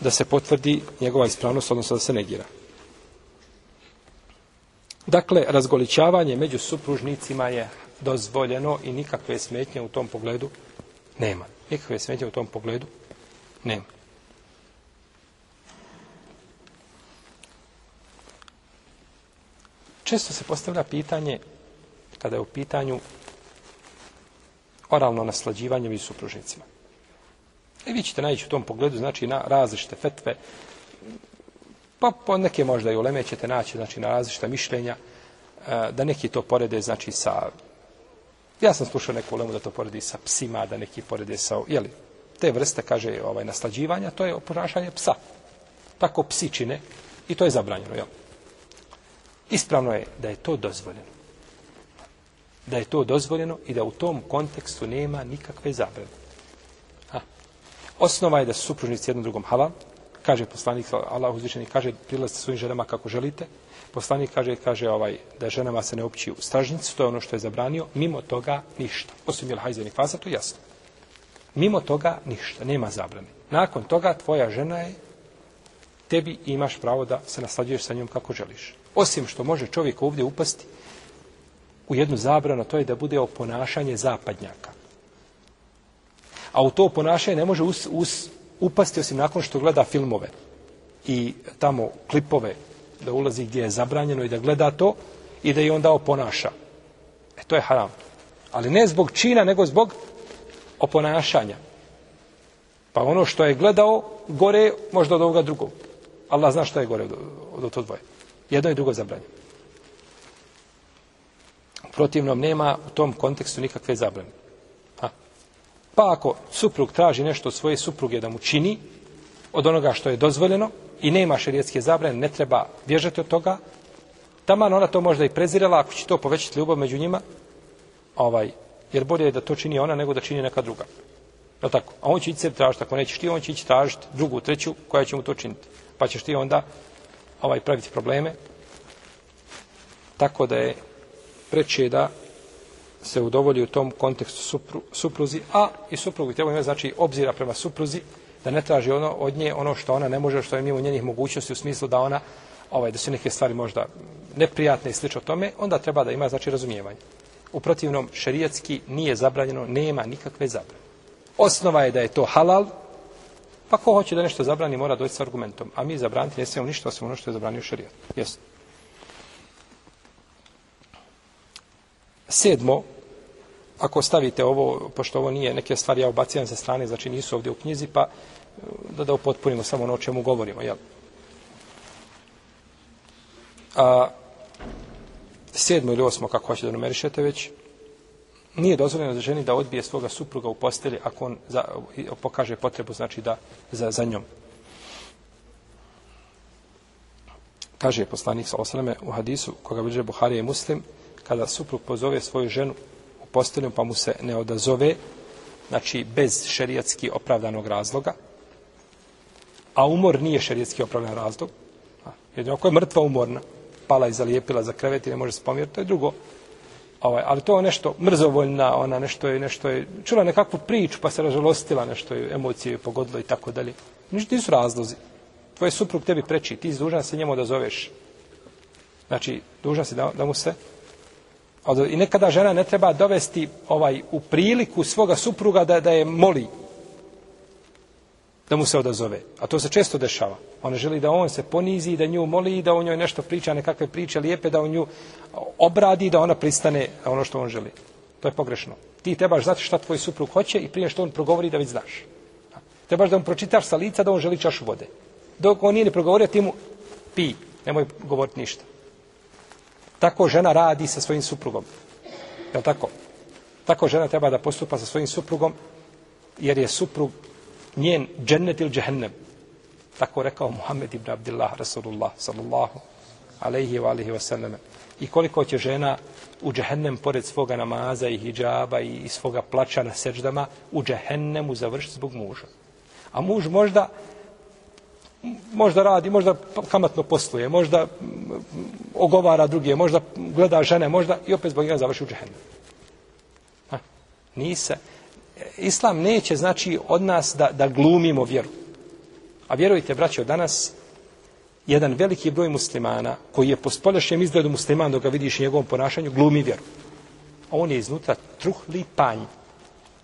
da se potvrdi njegova ispravnost odnosno da se negira dakle razgolićavanje među supružnicima je dozvoljeno i nikakve smetnje u tom pogledu nema. Nikakve smetnje u tom pogledu nema. Često se postavlja pitanje, kada je u pitanju oralno naslađivanje među supružnicima. I vi ćete naći u tom pogledu, znači na različite fetve, pa po neke možda i uleme ćete naći, znači na različita mišljenja, e, da neki to porede, znači sa, ja sam slušao neku ulemu da to poredi sa psima, da neki porede sa, jeli, te vrste, kaže, ovaj, naslađivanja, to je ponašanje psa. Tako psi čine i to je zabranjeno, jel? Ispravno je da je to dozvoljeno. Da je to dozvoljeno i da u tom kontekstu nema nikakve zabrane. Ha. Osnova je da su supružnici jednom drugom halal. Kaže poslanik, Allah uzvišeni, kaže prilazite svojim ženama kako želite. Poslanik kaže, kaže ovaj, da ženama se ne opći u stražnicu, to je ono što je zabranio. Mimo toga ništa. Osim jel hajzeni faza, to je jasno. Mimo toga ništa, nema zabrane. Nakon toga tvoja žena je tebi imaš pravo da se naslađuješ sa njom kako želiš. Osim što može čovjek ovdje upasti u jednu zabranu, to je da bude oponašanje zapadnjaka. A u to ponašanje ne može us, us, upasti osim nakon što gleda filmove i tamo klipove da ulazi gdje je zabranjeno i da gleda to i da je onda oponaša. E to je haram. Ali ne zbog čina, nego zbog oponašanja. Pa ono što je gledao gore možda od ovoga drugog. Allah zna što je gore od, od to dvoje. Jedno i drugo zabranjeno. Protivnom nema u tom kontekstu nikakve zabrane. Pa ako suprug traži nešto od svoje supruge da mu čini od onoga što je dozvoljeno i nema šerijetske zabrane, ne treba bježati od toga, taman ona to možda i prezirala ako će to povećati ljubav među njima, ovaj, jer bolje je da to čini ona nego da čini neka druga. No tako? A on će ići sebi tražiti, ako nećeš ti, on će ići tražiti drugu, treću, koja će mu to činiti. Pa ćeš ti onda ovaj praviti probleme tako da je preče da se udovolji u tom kontekstu supru, supruzi, a i suprugu treba imati znači obzira prema supruzi da ne traži ono od nje ono što ona ne može, što je mimo njenih mogućnosti u smislu da ona ovaj da su neke stvari možda neprijatne i slično tome, onda treba da ima znači razumijevanje. U protivnom šerijatski nije zabranjeno, nema nikakve zabrane. Osnova je da je to halal, Pa ko hoće da nešto zabrani, mora doći sa argumentom. A mi zabraniti ne smijemo ništa osim ono što je zabranio šerijat. Jesno. Sedmo, ako stavite ovo, pošto ovo nije neke stvari, ja ubacijem sa strane, znači nisu ovdje u knjizi, pa e, da da upotpunimo samo ono o čemu govorimo. Jel? A, sedmo ili osmo, kako hoćete da numerišete već, nije dozvoljeno za ženi da odbije svoga supruga u posteli ako on za, pokaže potrebu znači da za, za njom. Kaže poslanik sa osaleme u hadisu koga bliže Buharija i Muslim, kada suprug pozove svoju ženu u pa mu se ne odazove, znači bez šerijatski opravdanog razloga, a umor nije šerijatski opravdan razlog, jer ako je mrtva umorna, pala i zalijepila za krevet i ne može se pomjeriti, to je drugo, ovaj, ali to je nešto mrzovoljna, ona nešto je, nešto je, čula nekakvu priču pa se ražalostila, nešto je emocije pogodilo i tako dalje. Ništa nisu razlozi. Tvoj suprug tebi preči, ti dužan se njemu da zoveš. Znači, dužan si da, da mu se I nekada žena ne treba dovesti ovaj u priliku svoga supruga da, da je moli da mu se odazove. A to se često dešava. Ona želi da on se ponizi, i da nju moli, i da o njoj nešto priča, nekakve priče lijepe, da on nju obradi, da ona pristane na ono što on želi. To je pogrešno. Ti trebaš znati šta tvoj suprug hoće i prije što on progovori da već znaš. Trebaš da mu pročitaš sa lica da on želi čašu vode. Dok on nije ne progovorio, ti mu pi, nemoj govoriti ništa. Tako žena radi sa svojim suprugom. Je tako? Tako žena treba da postupa sa svojim suprugom, jer je suprug njen džennet ili džehennem. Tako rekao Muhammed ibn Abdillah, Rasulullah, sallallahu alaihi wa alihi wa sallam. I koliko će žena u džehennem, pored svoga namaza i hijjaba i, i svoga plaća na seđdama, u džehennemu završiti zbog muža. A muž možda možda radi, možda kamatno posluje, možda ogovara druge, možda gleda žene, možda i opet zbog njega završi u džehennemu. Ha, Islam neće znači od nas da, da glumimo vjeru. A vjerujte, braćo, danas jedan veliki broj muslimana koji je po spoljašnjem izgledu musliman dok ga vidiš njegovom ponašanju, glumi vjeru. A on je iznutra truhli panj.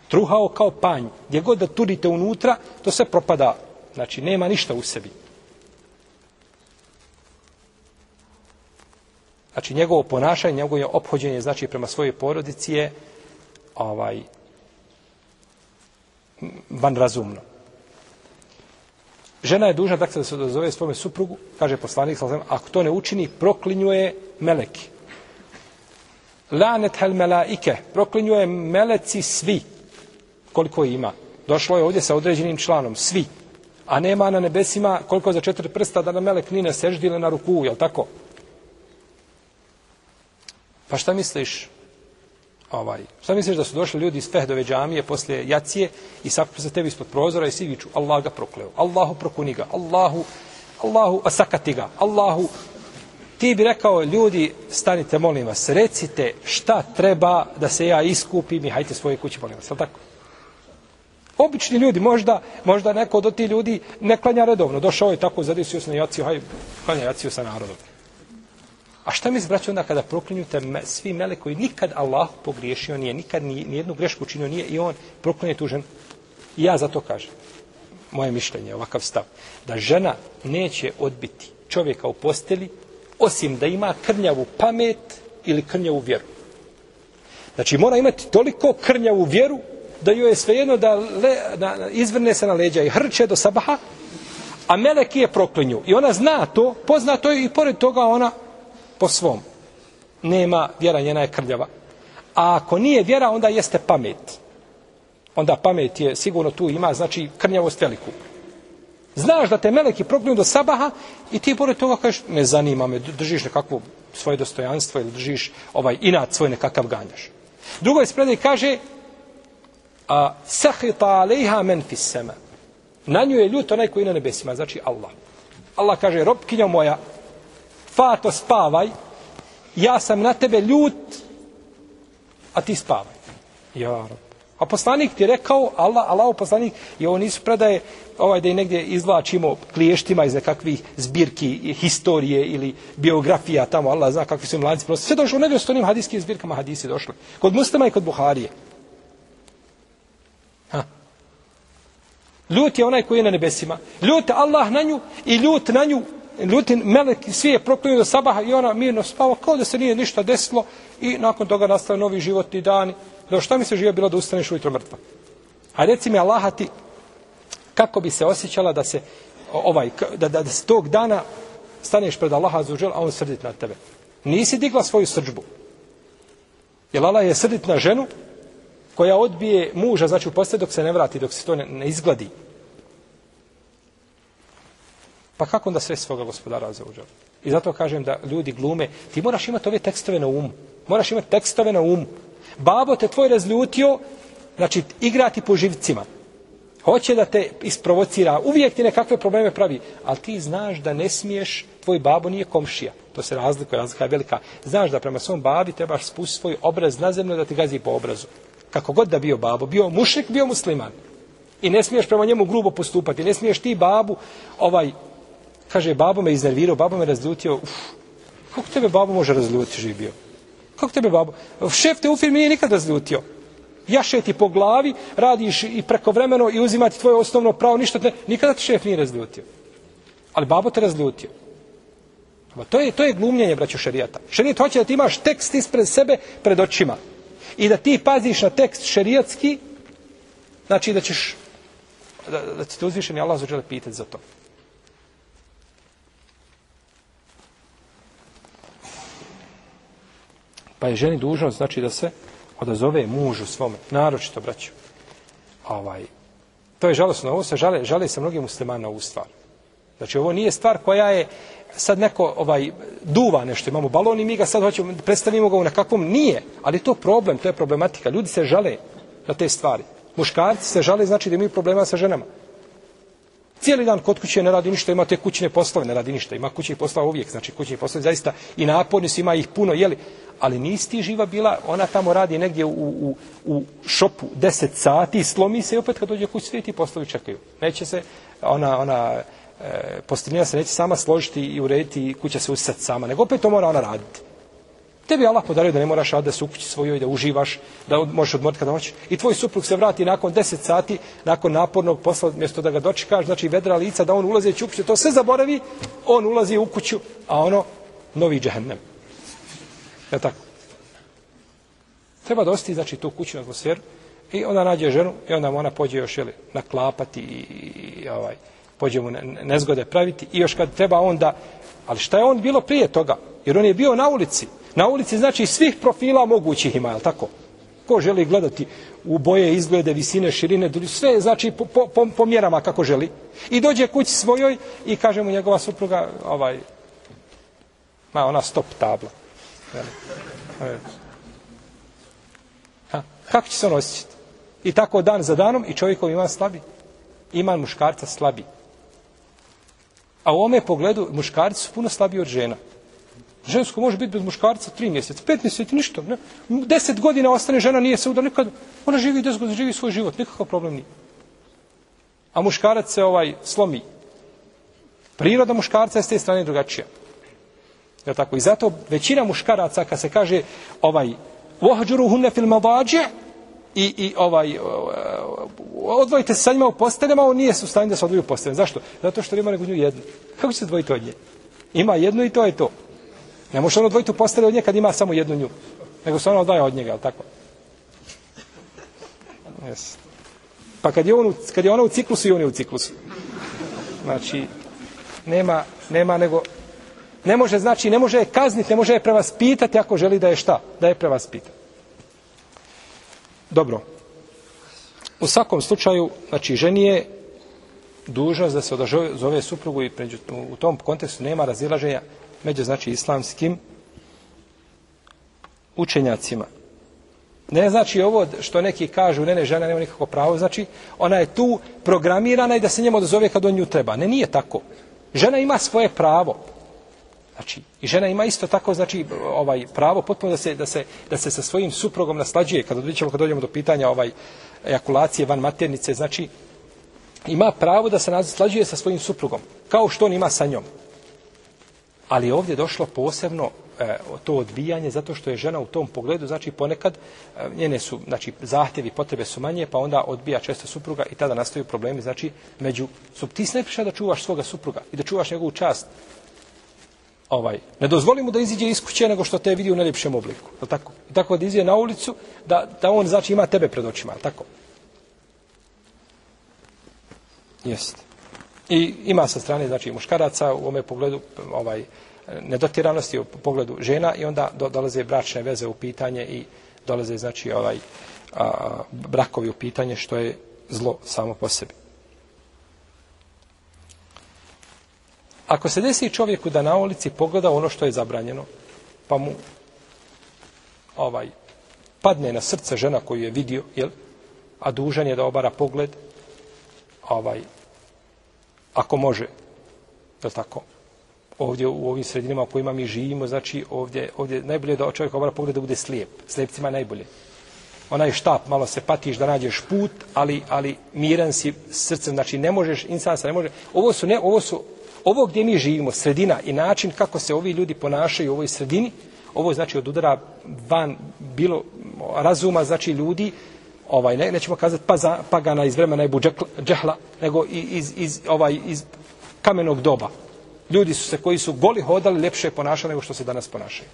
Truhao kao panj. Gdje god da turite unutra, to sve propada. Znači, nema ništa u sebi. Znači, njegovo ponašanje, njegovo ophođenje, znači, prema svojoj porodici je ovaj, van razumno. Žena je dužna dakle da se dozove svome suprugu, kaže poslanik sallallahu ako to ne učini, proklinjuje meleki. Lanet hel melaike, proklinjuje meleci svi, koliko ima. Došlo je ovdje sa određenim članom, svi. A nema na nebesima koliko za četiri prsta da na melek ni ne seždi ili na ruku, jel tako? Pa šta misliš? ovaj, šta misliš da su došli ljudi iz Fehdove džamije poslije jacije i sakupi se tebi ispod prozora i svi viču Allah ga prokleo, Allahu prokuni ga, Allahu, Allahu asakati ga, Allahu ti bi rekao ljudi stanite molim vas, recite šta treba da se ja iskupim i hajte svoje kuće molim vas, je tako? Obični ljudi, možda, možda neko od ti ljudi ne klanja redovno, došao je tako, zadesio se na jaciju, haj, klanja jaciju sa narodom. A šta mi zbraću onda kada proklinjute me, svi mele koji nikad Allah pogriješio nije, nikad ni, nijednu grešku učinio nije i on proklinje tu ženu. I ja zato kažem, moje mišljenje, ovakav stav, da žena neće odbiti čovjeka u posteli osim da ima krnjavu pamet ili krnjavu vjeru. Znači mora imati toliko krnjavu vjeru da joj je svejedno da le, da izvrne se na leđa i hrče do sabaha, a meleki je proklinju. I ona zna to, pozna to i pored toga ona po svom. Nema vjera, njena je krljava. A ako nije vjera, onda jeste pamet. Onda pamet je sigurno tu ima, znači krnjavost veliku. Znaš da te meleki proklinju do sabaha i ti pored toga kažeš, ne zanima me, držiš nekakvo svoje dostojanstvo ili držiš ovaj inat svoj nekakav ganjaš. Drugo je spredaj kaže, a sahita alejha men fis sama. Na nju je ljut onaj koji je na nebesima, znači Allah. Allah kaže, robkinja moja, fato spavaj, ja sam na tebe ljut, a ti spavaj. Ja, rob. A poslanik ti je rekao, Allah, Allah poslanik, i ovo nisu predaje, ovaj da i negdje izvlačimo kliještima iz nekakvih zbirki historije ili biografija tamo, Allah zna kakvi su im lanci, sve došlo u nevjestonim hadijskim zbirkama hadisi došli. Kod muslima i kod Buharije. Ljut je onaj koji je na nebesima. Ljut je Allah na nju i ljut na nju ljutin melek svi je proklinio do sabaha i ona mirno spava kao da se nije ništa desilo i nakon toga nastaju novi životni dani. Da šta mi se živa bilo da ustaneš ujutro mrtva? A reci mi Allah ti kako bi se osjećala da se ovaj da, da, da se tog dana staneš pred Allaha za a on srdit na tebe. Nisi digla svoju srđbu. Jer Allah je srdit na ženu koja odbije muža, znači u postoje dok se ne vrati, dok se to ne, ne izgladi. Pa kako onda sve svoga gospodara za uđer? I zato kažem da ljudi glume, ti moraš imati ove tekstove na umu. Moraš imati tekstove na umu. Babo te tvoj razljutio, znači igrati po živcima. Hoće da te isprovocira, uvijek ti nekakve probleme pravi, ali ti znaš da ne smiješ, tvoj babo nije komšija. To se razlikuje, razlika je velika. Znaš da prema svom babi trebaš spustiti svoj obraz na zemlju da ti gazi po obrazu. Kako god da bio babo, bio mušik, bio musliman. I ne smiješ prema njemu grubo postupati. Ne smiješ ti babu ovaj Kaže, babo me iznervirao, babo me razljutio. Uf, kako tebe babo može razljutiti, živ bio? Kako tebe babo? Šef te u firmi nije nikad razljutio. Jaše ti po glavi, radiš i prekovremeno i uzimati tvoje osnovno pravo, ništa te, nikada ti šef nije razljutio. Ali babo te razljutio. Ma to je to je glumljenje braćo šerijata. Šerijat hoće da ti imaš tekst ispred sebe pred očima. I da ti paziš na tekst šerijatski, znači da ćeš da, da ti uzvišeni Allah zađele pitati za to. Pa je ženi dužnost, znači da se odazove mužu svome, naročito braću. Ovaj, to je žalostno, ovo se žale, žale se mnogi muslimani na ovu stvar. Znači ovo nije stvar koja je sad neko ovaj duva nešto, imamo balon i mi ga sad hoćemo, predstavimo ga u nekakvom, nije, ali to problem, to je problematika. Ljudi se žale na te stvari. Muškarci se žale, znači da imaju problema sa ženama. Cijeli dan kod kuće ne radi ništa, ima te kućne poslove, ne radi ništa. Ima kućnih poslova uvijek, znači kućni poslovi zaista i naporni su, ima ih puno, jeli. Ali nisti živa bila, ona tamo radi negdje u, u, u šopu 10 sati, slomi se i opet kad dođe kuć, svi ti poslovi čekaju. Neće se, ona, ona, e, postelina se neće sama složiti i urediti i kuća se usat sama, nego opet to mora ona raditi. Tebi Allah podario da ne moraš raditi da se u kući svojoj, da uživaš, da možeš odmoriti kada hoćeš. I tvoj suprug se vrati nakon 10 sati, nakon napornog posla, mjesto da ga dočekaš, znači vedra lica, da on ulazi u kuću, to sve zaboravi, on ulazi u kuću, a ono, novi džehennem. Je tako? Treba dosti, znači, tu kućnu atmosferu i onda nađe ženu i onda ona pođe još, jeli, naklapati i, i, i ovaj, pođe mu nezgode praviti i još kad treba onda, ali šta je on bilo prije toga? Jer on je bio na ulici, Na ulici znači svih profila mogućih ima, je tako? Ko želi gledati u boje, izglede, visine, širine, sve znači po, po, po, po mjerama kako želi. I dođe kući svojoj i kaže mu njegova supruga, ovaj, ma ona stop tabla. E. Ha, kako će se on osjećati? I tako dan za danom i čovjekov ima slabi. Ima muškarca slabi. A u ome pogledu muškarci su puno slabiji od žena. Žensko može biti bez muškarca tri mjeseca, pet mjeseci, ništa. Ne? Deset godina ostane žena, nije se udala nikad. Ona živi deset godina, živi svoj život, nikakav problem nije. A muškarac se ovaj slomi. Priroda muškarca je s te strane drugačija. Je tako? I zato većina muškaraca, kad se kaže ovaj, vohađuru hunne fil mavađe, i, i ovaj, e, odvojite se sa njima u posteljama, on nije u stanju da se odvoji u posteljama. Zašto? Zato što ima nego nju jednu. Kako će se odvojiti od nje? Ima jednu i to je to. Ne može on odvojiti u postelju od nje kad ima samo jednu nju. Nego se ona odvaja od njega, ali tako? Yes. Pa kad je, on, kad je ona u ciklusu, i on je u ciklusu. Znači, nema, nema nego... Ne može, znači, ne može je kazniti, ne može je prevaspitati ako želi da je šta? Da je prevaspita. Dobro. U svakom slučaju, znači, ženi je dužnost da se odazove suprugu i pređu, u tom kontekstu nema razilaženja među znači islamskim učenjacima. Ne znači ovo što neki kažu, ne, ne, žena nema nikako pravo, znači ona je tu programirana i da se njemu odazove kad on nju treba. Ne, nije tako. Žena ima svoje pravo. Znači, i žena ima isto tako, znači, ovaj pravo potpuno da se, da se, da se sa svojim suprugom naslađuje, kada dođemo, kada dođemo do pitanja ovaj ejakulacije van maternice, znači, ima pravo da se naslađuje sa svojim suprugom, kao što on ima sa njom. Ali je ovdje došlo posebno e, to odbijanje zato što je žena u tom pogledu, znači ponekad e, njene su, znači zahtjevi, potrebe su manje, pa onda odbija često supruga i tada nastaju problemi, znači među sub ti ne da čuvaš svoga supruga i da čuvaš njegovu čast. Ovaj, ne dozvoli mu da iziđe iz kuće nego što te vidi u najljepšem obliku. Je tako? I tako da iziđe na ulicu, da, da on znači ima tebe pred očima. Je tako? Jeste. I ima sa strane znači muškaraca u ome pogledu ovaj nedotiranosti u pogledu žena i onda do, dolaze bračne veze u pitanje i dolaze znači ovaj a, brakovi u pitanje što je zlo samo po sebi. Ako se desi čovjeku da na ulici pogleda ono što je zabranjeno, pa mu ovaj padne na srce žena koju je vidio, jel? a dužan je da obara pogled, ovaj ako može, je tako? Ovdje u ovim sredinama u kojima mi živimo, znači ovdje, ovdje najbolje da čovjek obara pogled da bude slijep. Slijepcima najbolje. Onaj štap, malo se patiš da nađeš put, ali, ali miran si srcem, znači ne možeš, insan se ne može. Ovo su, ne, ovo su, ovo gdje mi živimo, sredina i način kako se ovi ljudi ponašaju u ovoj sredini, Ovo znači od udara van bilo razuma, znači ljudi, ovaj ne, nećemo kazati pa za, pagana iz vremena Ebu Džehla, nego iz, iz, ovaj, iz kamenog doba. Ljudi su se koji su goli hodali, lepše ponašali nego što se danas ponašaju.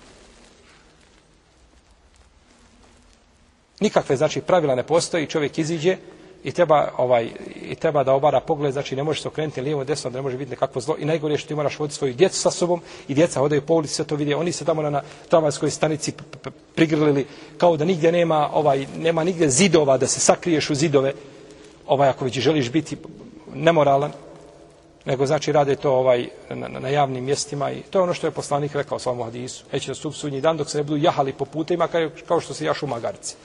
Nikakve, znači, pravila ne postoji, čovjek iziđe i treba, ovaj, i treba da obara pogled, znači ne možeš se okrenuti lijevo desno, da ne može biti nekakvo zlo. I najgore je što ti moraš voditi svoju djecu sa sobom i djeca hodaju po ulici, sve to vide. Oni se tamo na, na tramvajskoj stanici prigrlili kao da nigdje nema, ovaj, nema nigdje zidova, da se sakriješ u zidove, ovaj, ako već želiš biti nemoralan, nego znači rade to ovaj na, na javnim mjestima i to je ono što je poslanik rekao svom hadisu. Neće da stup sudnji dan dok se ne budu jahali po putima kao, kao što se jašu magarci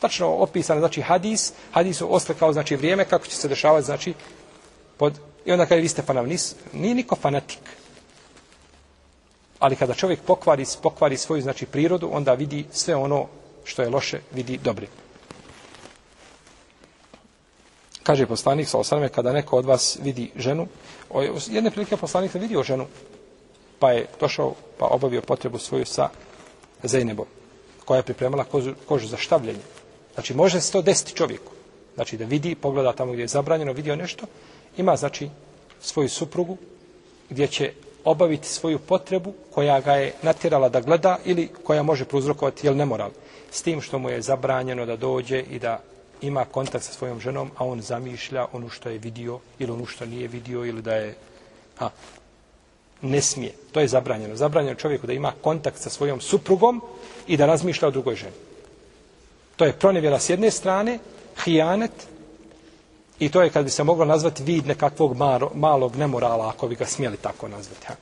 tačno opisan znači hadis, hadis oslikao znači vrijeme kako će se dešavati znači pod i onda kaže vi ste fanav, nis, nije niko fanatik. Ali kada čovjek pokvari, pokvari svoju znači prirodu, onda vidi sve ono što je loše, vidi dobre. Kaže poslanik sa osaname, kada neko od vas vidi ženu, jedne prilike poslanik je vidio ženu, pa je došao, pa obavio potrebu svoju sa Zejnebom, koja je pripremala kožu, kožu za štavljenje. Znači, može se to desiti čovjeku. Znači, da vidi, pogleda tamo gdje je zabranjeno, vidio nešto, ima, znači, svoju suprugu, gdje će obaviti svoju potrebu koja ga je natjerala da gleda ili koja može prouzrokovati, jel nemoral. S tim što mu je zabranjeno da dođe i da ima kontakt sa svojom ženom, a on zamišlja ono što je vidio ili ono što nije vidio ili da je... A, ne smije. To je zabranjeno. Zabranjeno čovjeku da ima kontakt sa svojom suprugom i da razmišlja o drugoj ženi. To je pronevjera s jedne strane, hijanet, i to je kad bi se moglo nazvati vid nekakvog malo, malog nemorala, ako bi ga smjeli tako nazvati. Ha.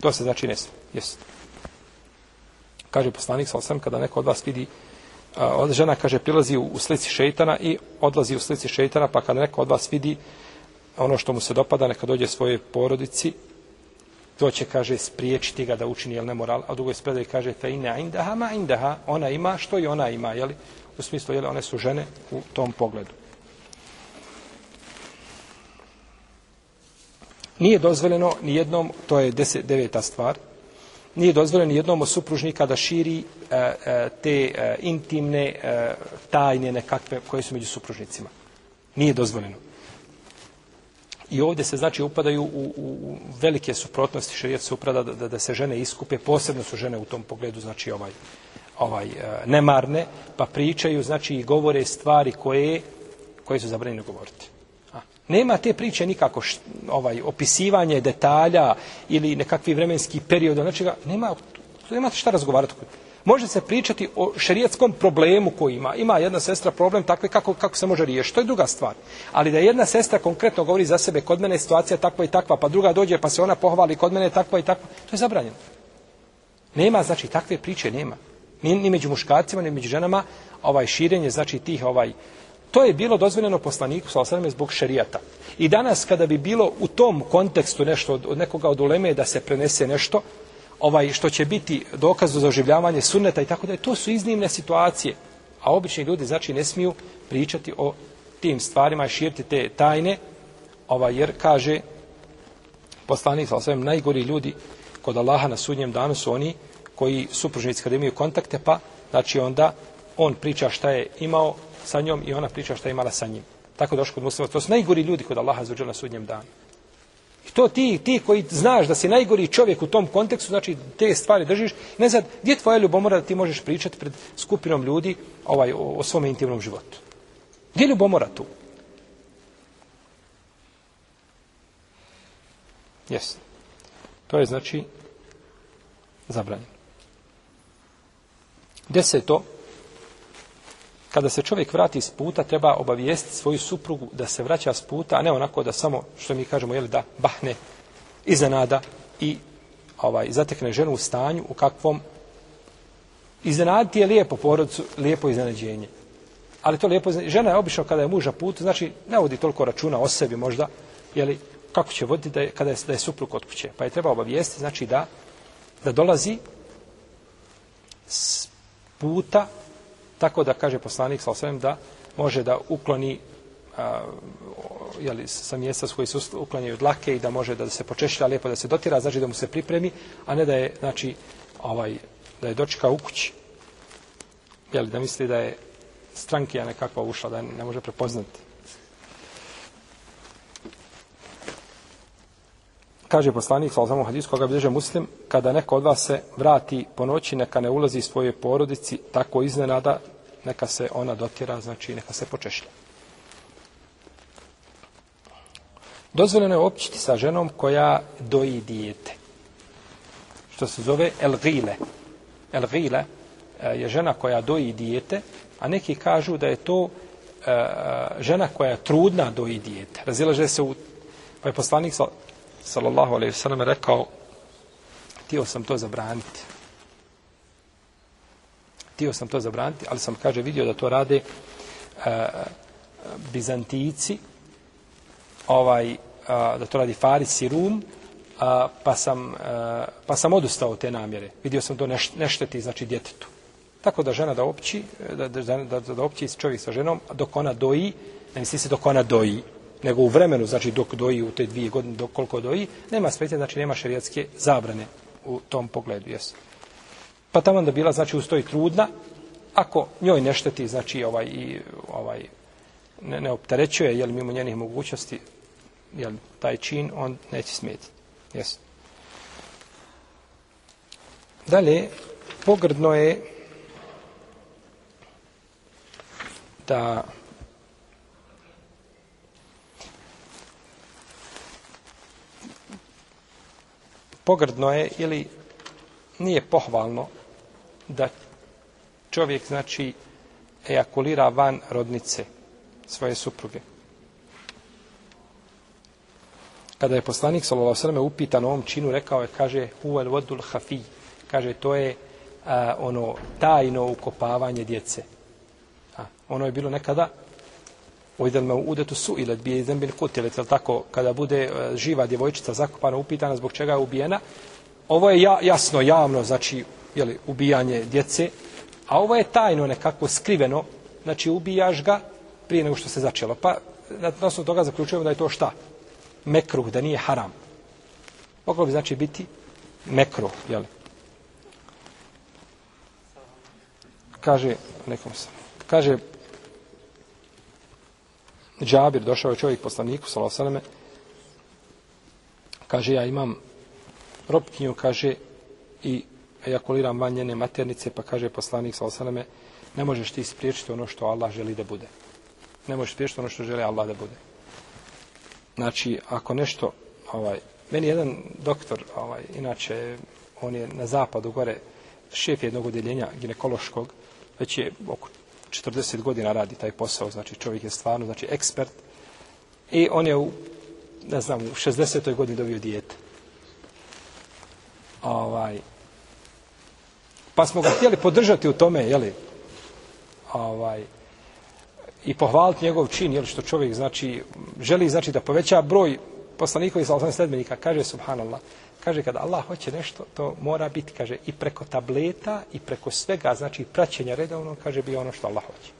To se znači ne smije. Yes. Kaže poslanik sa osam, kada neko od vas vidi, od žena kaže prilazi u, u slici šeitana i odlazi u slici šeitana, pa kada neko od vas vidi ono što mu se dopada, neka dođe svoje porodici, to će, kaže, spriječiti ga da učini, jel nemoral, a drugo je spredaj, kaže, fe ine indaha, ma indaha, ona ima što i ona ima, jel, u smislu, jel, one su žene u tom pogledu. Nije dozvoljeno ni jednom, to je deset, deveta stvar, nije dozvoljeno ni jednom od supružnika da širi e, e, te e, intimne e, tajne nekakve koje su među supružnicima. Nije dozvoljeno. I ovdje se znači upadaju u, u, u velike suprotnosti šerijet se uprada da, da, da se žene iskupe, posebno su žene u tom pogledu, znači ovaj, ovaj e, nemarne, pa pričaju, znači i govore stvari koje, koje su zabranjene govoriti. A, nema te priče nikako št, ovaj opisivanje detalja ili nekakvi vremenski period, znači nema, nema šta razgovarati. Može se pričati o šerijetskom problemu koji ima. Ima jedna sestra problem takve kako, kako se može riješiti. To je druga stvar. Ali da jedna sestra konkretno govori za sebe, kod mene je situacija takva i takva, pa druga dođe pa se ona pohvali kod mene je takva i takva, to je zabranjeno. Nema, znači, takve priče nema. Ni, ni među muškarcima, ni među ženama, ovaj širenje, znači, tih, ovaj, to je bilo dozvoljeno poslaniku, sa osvrame, zbog šerijata. I danas, kada bi bilo u tom kontekstu nešto od, od nekoga od uleme da se prenese nešto, ovaj što će biti dokaz za oživljavanje sunneta i tako da to su iznimne situacije. A obični ljudi znači ne smiju pričati o tim stvarima i širiti te tajne, ovaj, jer kaže poslanik sa svem najgori ljudi kod Allaha na sudnjem danu su oni koji supružnici kada imaju kontakte, pa znači onda on priča šta je imao sa njom i ona priča šta je imala sa njim. Tako došlo kod muslima. To su najgori ljudi kod Allaha na sudnjem danu to ti, ti koji znaš da si najgori čovjek u tom kontekstu, znači te stvari držiš, ne znam, gdje je tvoja ljubomora da ti možeš pričati pred skupinom ljudi ovaj, o, o svom intimnom životu? Gdje je ljubomora tu? Jes. To je znači zabranjeno. Deseto, kada se čovjek vrati s puta, treba obavijestiti svoju suprugu da se vraća s puta, a ne onako da samo, što mi kažemo, jeli, da bahne iznenada i ovaj, zatekne ženu u stanju u kakvom iznenaditi je lijepo porodcu, lijepo iznenađenje. Ali to lijepo, žena je obično kada je muža put, znači ne vodi toliko računa o sebi možda, jeli, kako će voditi da je, kada je, da je suprug kod kuće. Pa je treba obavijestiti, znači da, da dolazi s puta tako da kaže poslanik sa osvijem da može da ukloni a, jeli, sa mjesta s koji se uklanjaju dlake i da može da se počešlja lijepo da se dotira, znači da mu se pripremi, a ne da je, znači, ovaj, da je dočekao u kući. Jeli, da misli da je strankija nekakva ušla, da ne može prepoznati. Kaže poslanik, sa samo hadis koga bilježe muslim, kada neko od vas se vrati po noći, neka ne ulazi svoje porodici tako iznenada, neka se ona dotira, znači neka se počešlja. Dozvoljeno je općiti sa ženom koja doji dijete. Što se zove elgile. Elgile e, je žena koja doji dijete, a neki kažu da je to e, e, žena koja je trudna doji dijete. Razilaže se u... Pa je poslanik sallallahu alaihi sallam rekao tio sam to zabraniti. Tio sam to zabraniti, ali sam, kaže, vidio da to rade e, uh, Bizantijici, ovaj, a, da to radi Faris i Rum, a, pa, sam, a, pa sam odustao od te namjere. Vidio sam to neš, nešteti, znači, djetetu. Tako da žena da opći, e, da, da, da, da opći čovjek sa ženom, dok ona doji, ne misli se dok ona doji, nego u vremenu, znači dok doji u te dvije godine, dok koliko doji, nema smetnje, znači nema šerijatske zabrane u tom pogledu, jes. Pa tamo da bila, znači, ustoji trudna, ako njoj ne šteti, znači, ovaj, i, ovaj, ne, ne opterećuje, jel, mimo njenih mogućnosti, jel, taj čin, on neće smeti. Jes. Dalje, pogrdno je da pogrdno je ili nije pohvalno da čovjek znači ejakulira van rodnice svoje supruge. Kada je poslanik sallallahu alejhi ve upitan o ovom činu, rekao je kaže huvel wadul khafi. Kaže to je a, ono tajno ukopavanje djece. A, ono je bilo nekada Ojdel me udetu su ilet bi jedan bin kutil, tako, kada bude e, živa djevojčica zakopana, upitana zbog čega je ubijena, ovo je ja, jasno, javno, znači, jeli, ubijanje djece, a ovo je tajno nekako skriveno, znači ubijaš ga prije nego što se začelo. Pa, na osnovu toga zaključujemo da je to šta? mekruh, da nije haram. Moglo bi znači biti mekruh, jeli? Kaže, nekom sam, kaže, Džabir, došao je čovjek poslaniku, salasaleme, kaže, ja imam ropkinju, kaže, i ejakuliram van njene maternice, pa kaže poslanik, salasaleme, ne možeš ti spriječiti ono što Allah želi da bude. Ne možeš spriječiti ono što želi Allah da bude. Znači, ako nešto, ovaj, meni jedan doktor, ovaj, inače, on je na zapadu gore, šef jednog odjeljenja ginekološkog, već je oko 40 godina radi taj posao, znači čovjek je stvarno, znači ekspert, i on je u, ne znam, u 60. godini dobio dijete. Ovaj, pa smo ga htjeli podržati u tome, jeli, ovaj, i pohvaliti njegov čin, jer što čovjek znači, želi znači da poveća broj poslanikovi sa sledbenika, kaže subhanallah, kaže kada Allah hoće nešto, to mora biti, kaže, i preko tableta i preko svega, znači praćenja redovno, kaže, bi ono što Allah hoće.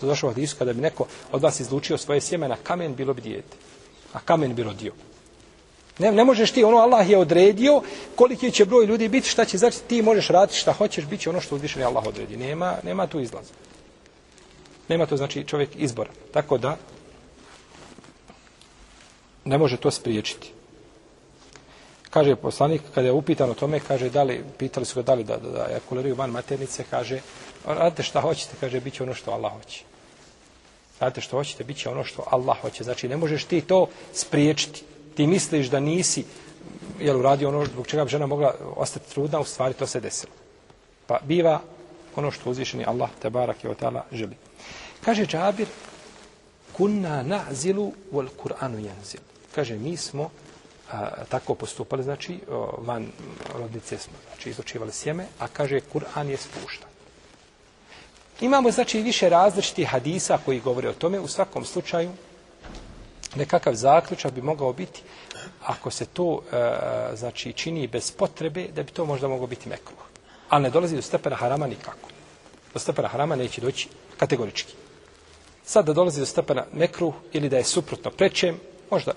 To došlo od Isu, kada bi neko od vas izlučio svoje sjeme na kamen, bilo bi dijete. A kamen bi rodio. Ne, ne možeš ti, ono Allah je odredio koliki će broj ljudi biti, šta će znači, ti možeš raditi šta hoćeš, bit će ono što uzvišeni Allah odredi. Nema, nema tu izlaza. Nema to znači čovjek izbora. Tako da ne može to spriječiti. Kaže poslanik, kada je upitan o tome, kaže, da li, pitali su ga da li da, da, da ejakuliraju van maternice, kaže, radite šta hoćete, kaže, bit će ono što Allah hoće. Radite što hoćete, bit će ono što Allah hoće. Znači, ne možeš ti to spriječiti. Ti misliš da nisi, jel, uradio ono zbog čega bi žena mogla ostati trudna, u stvari to se desilo. Pa biva ono što uzvišeni Allah, te barak je otala želi. Kaže Džabir, kunna na'zilu wal Kur'anu yanzil. Kaže, mi smo a, tako postupali, znači, o, van rodnice smo, znači, izučivali sjeme, a kaže, Kur'an je spuštan. Imamo, znači, više različitih hadisa koji govore o tome. U svakom slučaju, nekakav zaključak bi mogao biti, ako se to, e, znači, čini bez potrebe, da bi to možda moglo biti mekruh. Ali ne dolazi do stepena harama nikako. Do stepena harama neće doći kategorički. Sad da dolazi do stepena mekruh ili da je suprotno prečem, možda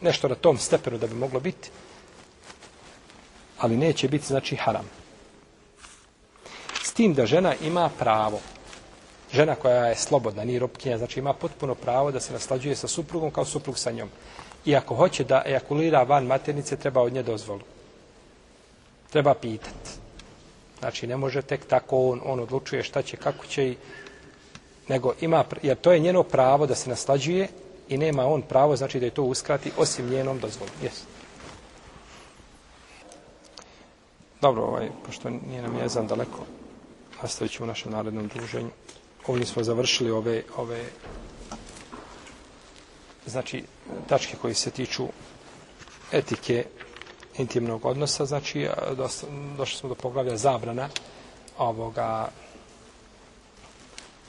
nešto na tom stepenu da bi moglo biti, ali neće biti znači haram. S tim da žena ima pravo, žena koja je slobodna, nije robkinja, znači ima potpuno pravo da se naslađuje sa suprugom kao suprug sa njom. I ako hoće da ejakulira van maternice, treba od nje dozvolu. Treba pitati. Znači, ne može tek tako on, on odlučuje šta će, kako će i nego ima, jer to je njeno pravo da se naslađuje i nema on pravo, znači da je to uskrati osim njenom dozvolom. Yes. Dobro, ovaj, pošto nije nam jezan daleko, nastavit ćemo u našem narednom druženju. Ovdje smo završili ove, ove znači, tačke koji se tiču etike intimnog odnosa, znači, došli smo do poglavlja zabrana ovoga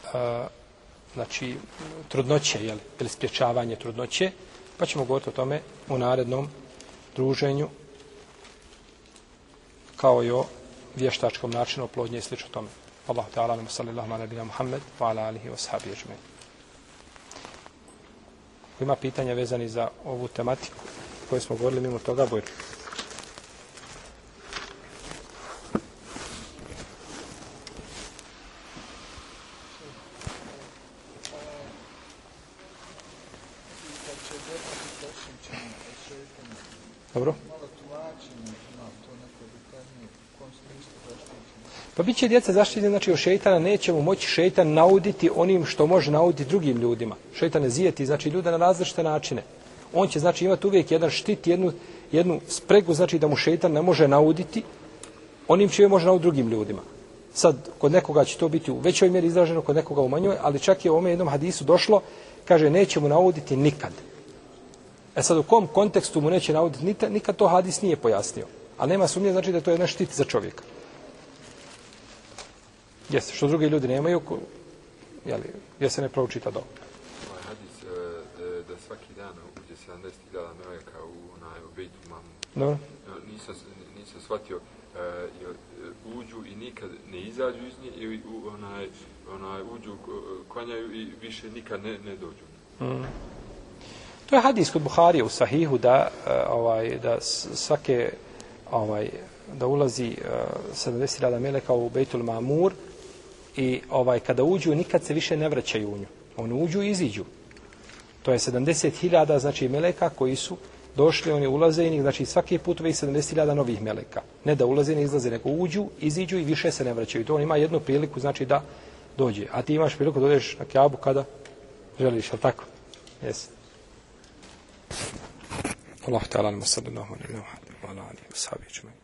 uh, znači, trudnoće, jel, ili spječavanje trudnoće, pa ćemo govoriti o tome u narednom druženju kao i o vještačkom načinu oplodnje i slično tome. Allahu ta'ala, nam sallallahu ala nabina Muhammed, wa ala alihi wa sahabi ježme. Ima pitanja vezani za ovu tematiku koju smo govorili mimo toga, bojte. Će djeca zaštićena, znači od šeitana neće mu moći šeitan nauditi onim što može nauditi drugim ljudima. Šeitan je zijeti, znači ljude na različite načine. On će znači imati uvijek jedan štit, jednu, jednu spregu, znači da mu šeitan ne može nauditi onim čije može nauditi drugim ljudima. Sad, kod nekoga će to biti u većoj mjeri izraženo, kod nekoga u manjoj, ali čak je u ome jednom hadisu došlo, kaže, neće mu nauditi nikad. E sad, u kom kontekstu mu neće nauditi nikad, nikad to hadis nije pojasnio. A nema sumnje, znači da to je jedan štit za čovjeka. Jeste, što drugi ljudi nemaju, jeli, gdje se ne prouči ta. Ovaj hadis, e, da svaki dan uđe 70.000 meleka u onaj obejtu mamu. Dobro. Nisam, nisam shvatio, e, uđu i nikad ne izađu iz nje, i onaj, onaj, uđu, klanjaju i više nikad ne, ne dođu. Mm. To je hadis kod Buharije u Sahihu da, e, ovaj, da svake ovaj, da ulazi uh, 70.000 meleka u Bejtul Mamur, i ovaj kada uđu nikad se više ne vraćaju u nju. Oni uđu i iziđu. To je 70.000 znači meleka koji su došli, oni ulaze i znači svaki put uvijek 70.000 novih meleka. Ne da ulaze, ne izlaze, nego uđu, iziđu i više se ne vraćaju. To on ima jednu priliku, znači da dođe. A ti imaš priliku da dođeš na kjabu kada želiš, ali tako? Jesi. Allah ta'ala nama sallallahu alaihi wa sallam wa alaihi wa sallam